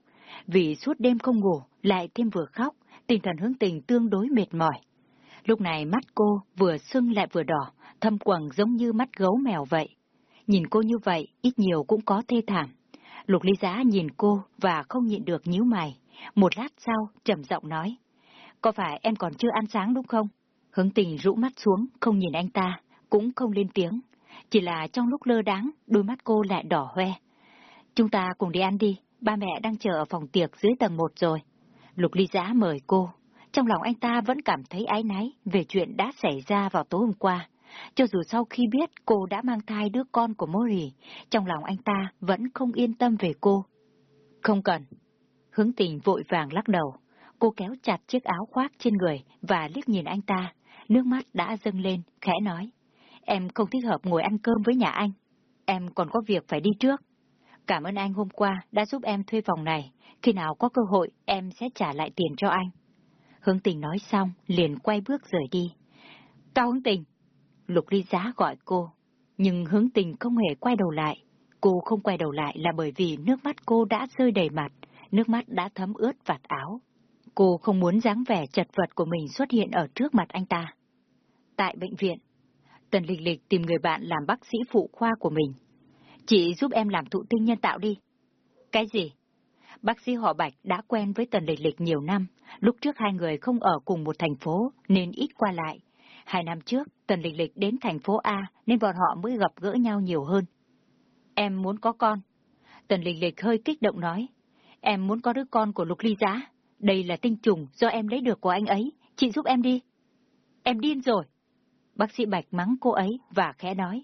Vì suốt đêm không ngủ, lại thêm vừa khóc, tinh thần hướng tình tương đối mệt mỏi. Lúc này mắt cô vừa sưng lại vừa đỏ, thâm quầng giống như mắt gấu mèo vậy. Nhìn cô như vậy, ít nhiều cũng có thê thảm. Lục ly giá nhìn cô và không nhịn được nhíu mày. Một lát sau, trầm giọng nói. Có phải em còn chưa ăn sáng đúng không? Hướng tình rũ mắt xuống, không nhìn anh ta, cũng không lên tiếng. Chỉ là trong lúc lơ đáng, đôi mắt cô lại đỏ hoe. Chúng ta cùng đi ăn đi, ba mẹ đang chờ ở phòng tiệc dưới tầng một rồi. Lục ly giã mời cô. Trong lòng anh ta vẫn cảm thấy ái náy về chuyện đã xảy ra vào tối hôm qua. Cho dù sau khi biết cô đã mang thai đứa con của Mori, trong lòng anh ta vẫn không yên tâm về cô. Không cần. Hướng tình vội vàng lắc đầu. Cô kéo chặt chiếc áo khoác trên người và liếc nhìn anh ta. Nước mắt đã dâng lên, khẽ nói. Em không thích hợp ngồi ăn cơm với nhà anh. Em còn có việc phải đi trước. Cảm ơn anh hôm qua đã giúp em thuê phòng này. Khi nào có cơ hội, em sẽ trả lại tiền cho anh. Hướng tình nói xong, liền quay bước rời đi. Cao hướng tình! Lục ly giá gọi cô. Nhưng hướng tình không hề quay đầu lại. Cô không quay đầu lại là bởi vì nước mắt cô đã rơi đầy mặt, nước mắt đã thấm ướt vạt áo. Cô không muốn dáng vẻ chật vật của mình xuất hiện ở trước mặt anh ta. Tại bệnh viện, Tần Lịch Lịch tìm người bạn làm bác sĩ phụ khoa của mình. Chị giúp em làm thụ tinh nhân tạo đi. Cái gì? Bác sĩ họ Bạch đã quen với Tần Lịch Lịch nhiều năm, lúc trước hai người không ở cùng một thành phố nên ít qua lại. Hai năm trước, Tần Lịch Lịch đến thành phố A nên bọn họ mới gặp gỡ nhau nhiều hơn. Em muốn có con. Tần Lịch Lịch hơi kích động nói. Em muốn có đứa con của Lục Ly Giá. Đây là tinh trùng do em lấy được của anh ấy. Chị giúp em đi. Em điên rồi. Bác sĩ Bạch mắng cô ấy và khẽ nói.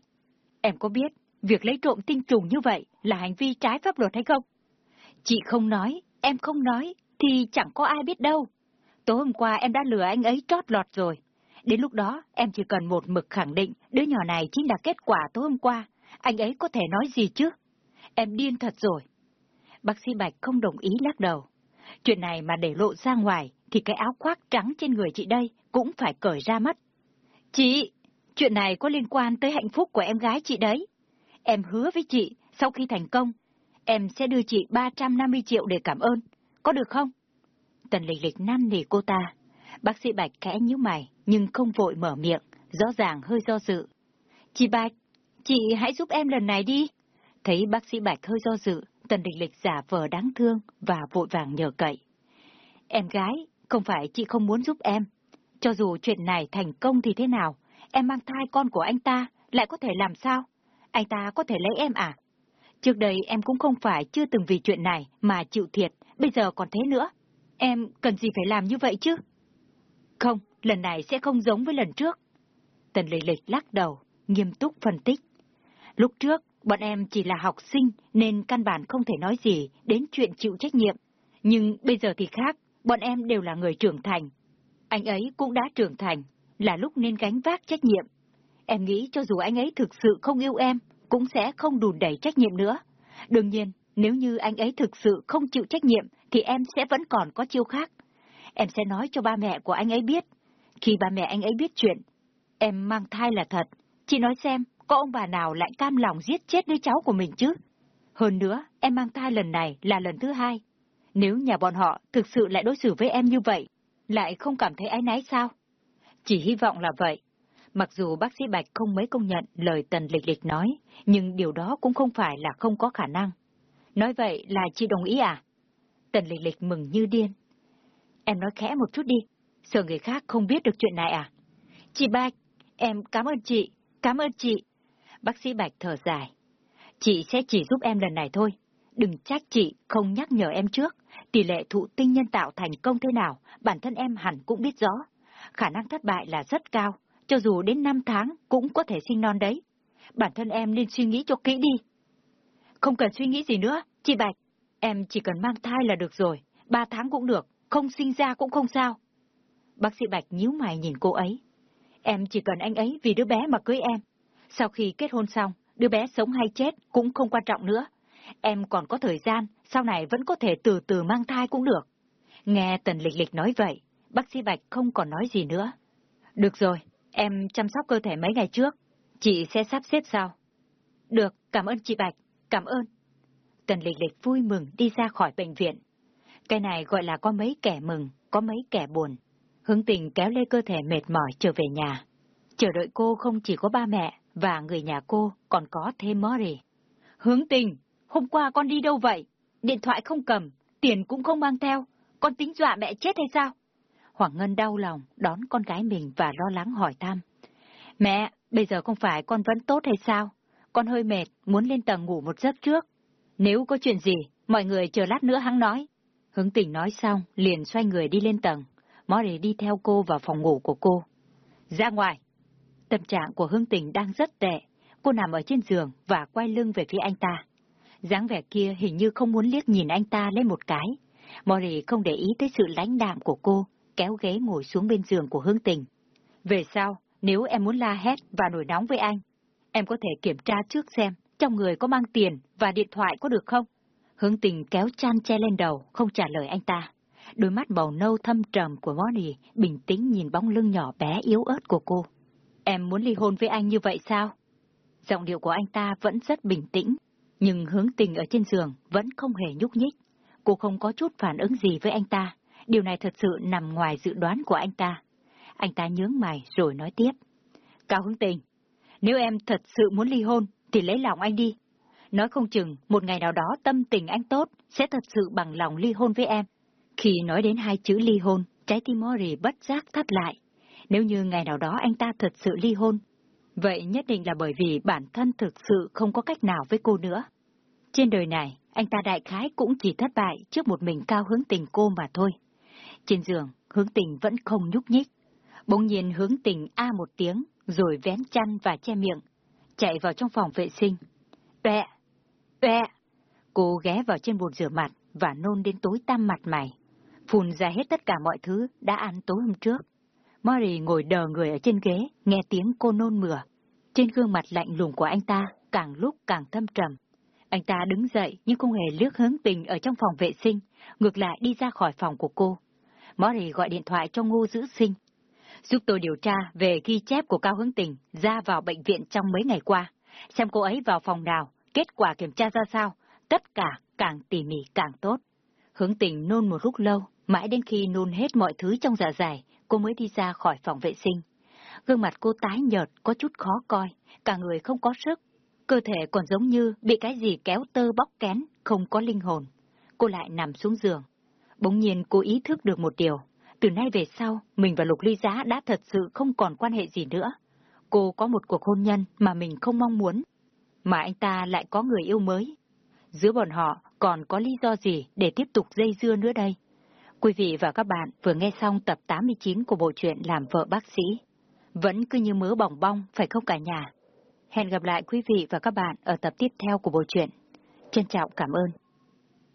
Em có biết việc lấy trộm tinh trùng như vậy là hành vi trái pháp luật hay không? Chị không nói, em không nói, thì chẳng có ai biết đâu. Tối hôm qua em đã lừa anh ấy trót lọt rồi. Đến lúc đó, em chỉ cần một mực khẳng định đứa nhỏ này chính là kết quả tối hôm qua. Anh ấy có thể nói gì chứ? Em điên thật rồi. Bác sĩ Bạch không đồng ý lắc đầu. Chuyện này mà để lộ ra ngoài, thì cái áo khoác trắng trên người chị đây cũng phải cởi ra mất. Chị, chuyện này có liên quan tới hạnh phúc của em gái chị đấy. Em hứa với chị, sau khi thành công, em sẽ đưa chị 350 triệu để cảm ơn. Có được không? Tần lịch lịch năn nỉ cô ta. Bác sĩ Bạch khẽ nhíu mày, nhưng không vội mở miệng, rõ ràng hơi do dự. Chị Bạch, chị hãy giúp em lần này đi. Thấy bác sĩ Bạch hơi do dự, tần đình lịch giả vờ đáng thương và vội vàng nhờ cậy. Em gái, không phải chị không muốn giúp em. Cho dù chuyện này thành công thì thế nào, em mang thai con của anh ta, lại có thể làm sao? Anh ta có thể lấy em à? Trước đây em cũng không phải chưa từng vì chuyện này mà chịu thiệt, bây giờ còn thế nữa. Em cần gì phải làm như vậy chứ? Không, lần này sẽ không giống với lần trước. Tần lịch lịch lắc đầu, nghiêm túc phân tích. Lúc trước, bọn em chỉ là học sinh nên căn bản không thể nói gì đến chuyện chịu trách nhiệm. Nhưng bây giờ thì khác, bọn em đều là người trưởng thành. Anh ấy cũng đã trưởng thành, là lúc nên gánh vác trách nhiệm. Em nghĩ cho dù anh ấy thực sự không yêu em, cũng sẽ không đùn đẩy trách nhiệm nữa. Đương nhiên, nếu như anh ấy thực sự không chịu trách nhiệm, thì em sẽ vẫn còn có chiêu khác. Em sẽ nói cho ba mẹ của anh ấy biết. Khi ba mẹ anh ấy biết chuyện, em mang thai là thật. Chị nói xem, có ông bà nào lại cam lòng giết chết đứa cháu của mình chứ? Hơn nữa, em mang thai lần này là lần thứ hai. Nếu nhà bọn họ thực sự lại đối xử với em như vậy, lại không cảm thấy ái náy sao? Chỉ hy vọng là vậy. Mặc dù bác sĩ Bạch không mấy công nhận lời Tần Lịch Lịch nói, nhưng điều đó cũng không phải là không có khả năng. Nói vậy là chị đồng ý à? Tần Lịch Lịch mừng như điên. Em nói khẽ một chút đi, sợ người khác không biết được chuyện này à? Chị Bạch, em cảm ơn chị, cảm ơn chị. Bác sĩ Bạch thở dài. Chị sẽ chỉ giúp em lần này thôi. Đừng trách chị không nhắc nhở em trước. Tỷ lệ thụ tinh nhân tạo thành công thế nào, bản thân em hẳn cũng biết rõ. Khả năng thất bại là rất cao, cho dù đến 5 tháng cũng có thể sinh non đấy. Bản thân em nên suy nghĩ cho kỹ đi. Không cần suy nghĩ gì nữa, chị Bạch. Em chỉ cần mang thai là được rồi, 3 tháng cũng được, không sinh ra cũng không sao. Bác sĩ Bạch nhíu mày nhìn cô ấy. Em chỉ cần anh ấy vì đứa bé mà cưới em. Sau khi kết hôn xong, đứa bé sống hay chết cũng không quan trọng nữa. Em còn có thời gian, sau này vẫn có thể từ từ mang thai cũng được. Nghe Tần Lịch Lịch nói vậy, bác sĩ Bạch không còn nói gì nữa. Được rồi, em chăm sóc cơ thể mấy ngày trước, chị sẽ sắp xếp sau. Được, cảm ơn chị Bạch, cảm ơn. Tần Lịch Lịch vui mừng đi ra khỏi bệnh viện. Cái này gọi là có mấy kẻ mừng, có mấy kẻ buồn. Hướng tình kéo lê cơ thể mệt mỏi trở về nhà. Chờ đợi cô không chỉ có ba mẹ và người nhà cô, còn có thêm Mori. Hướng tình, hôm qua con đi đâu vậy? Điện thoại không cầm, tiền cũng không mang theo, con tính dọa mẹ chết hay sao? Hoàng Ngân đau lòng, đón con gái mình và lo lắng hỏi thăm. Mẹ, bây giờ không phải con vẫn tốt hay sao? Con hơi mệt, muốn lên tầng ngủ một giấc trước. Nếu có chuyện gì, mọi người chờ lát nữa hắn nói. Hướng tình nói xong, liền xoay người đi lên tầng. Mori đi theo cô vào phòng ngủ của cô. Ra ngoài. Tâm trạng của Hương Tình đang rất tệ. Cô nằm ở trên giường và quay lưng về phía anh ta. dáng vẻ kia hình như không muốn liếc nhìn anh ta lên một cái. Mori không để ý tới sự lãnh đạm của cô, kéo ghế ngồi xuống bên giường của Hương Tình. Về sau, nếu em muốn la hét và nổi nóng với anh, em có thể kiểm tra trước xem trong người có mang tiền và điện thoại có được không? Hướng tình kéo chăn che lên đầu, không trả lời anh ta. Đôi mắt màu nâu thâm trầm của Moni bình tĩnh nhìn bóng lưng nhỏ bé yếu ớt của cô. Em muốn ly hôn với anh như vậy sao? Giọng điệu của anh ta vẫn rất bình tĩnh, nhưng hướng tình ở trên giường vẫn không hề nhúc nhích. Cô không có chút phản ứng gì với anh ta. Điều này thật sự nằm ngoài dự đoán của anh ta. Anh ta nhướng mày rồi nói tiếp. Cao hướng tình, nếu em thật sự muốn ly hôn, thì lấy lòng anh đi. Nói không chừng, một ngày nào đó tâm tình anh tốt, sẽ thật sự bằng lòng ly hôn với em. Khi nói đến hai chữ ly hôn, trái tim Mori bất giác thắt lại. Nếu như ngày nào đó anh ta thật sự ly hôn, vậy nhất định là bởi vì bản thân thực sự không có cách nào với cô nữa. Trên đời này, anh ta đại khái cũng chỉ thất bại trước một mình cao hướng tình cô mà thôi. Trên giường, hướng tình vẫn không nhúc nhích. Bỗng nhiên hướng tình a một tiếng, rồi vén chăn và che miệng, chạy vào trong phòng vệ sinh. Bẹ! Bẹ! Cô ghé vào trên bồn rửa mặt và nôn đến tối tăm mặt mày, phun ra hết tất cả mọi thứ đã ăn tối hôm trước. Mary ngồi đờ người ở trên ghế, nghe tiếng cô nôn mửa. Trên gương mặt lạnh lùng của anh ta càng lúc càng thâm trầm. Anh ta đứng dậy nhưng không hề liếc hướng tình ở trong phòng vệ sinh, ngược lại đi ra khỏi phòng của cô. Mori gọi điện thoại cho Ngô Giữ Sinh. Giúp tôi điều tra về ghi chép của Cao Hướng Tình ra vào bệnh viện trong mấy ngày qua, xem cô ấy vào phòng nào, kết quả kiểm tra ra sao, tất cả càng tỉ mỉ càng tốt. Hướng Tình nôn một lúc lâu, mãi đến khi nôn hết mọi thứ trong dạ dày, cô mới đi ra khỏi phòng vệ sinh. Gương mặt cô tái nhợt, có chút khó coi, cả người không có sức. Cơ thể còn giống như bị cái gì kéo tơ bóc kén, không có linh hồn. Cô lại nằm xuống giường. bỗng nhiên cô ý thức được một điều. Từ nay về sau, mình và Lục Ly Giá đã thật sự không còn quan hệ gì nữa. Cô có một cuộc hôn nhân mà mình không mong muốn, mà anh ta lại có người yêu mới. Giữa bọn họ còn có lý do gì để tiếp tục dây dưa nữa đây? Quý vị và các bạn vừa nghe xong tập 89 của bộ truyện Làm vợ bác sĩ. Vẫn cứ như mứa bỏng bong, phải không cả nhà? Hẹn gặp lại quý vị và các bạn ở tập tiếp theo của bộ truyện. Trân trọng cảm ơn.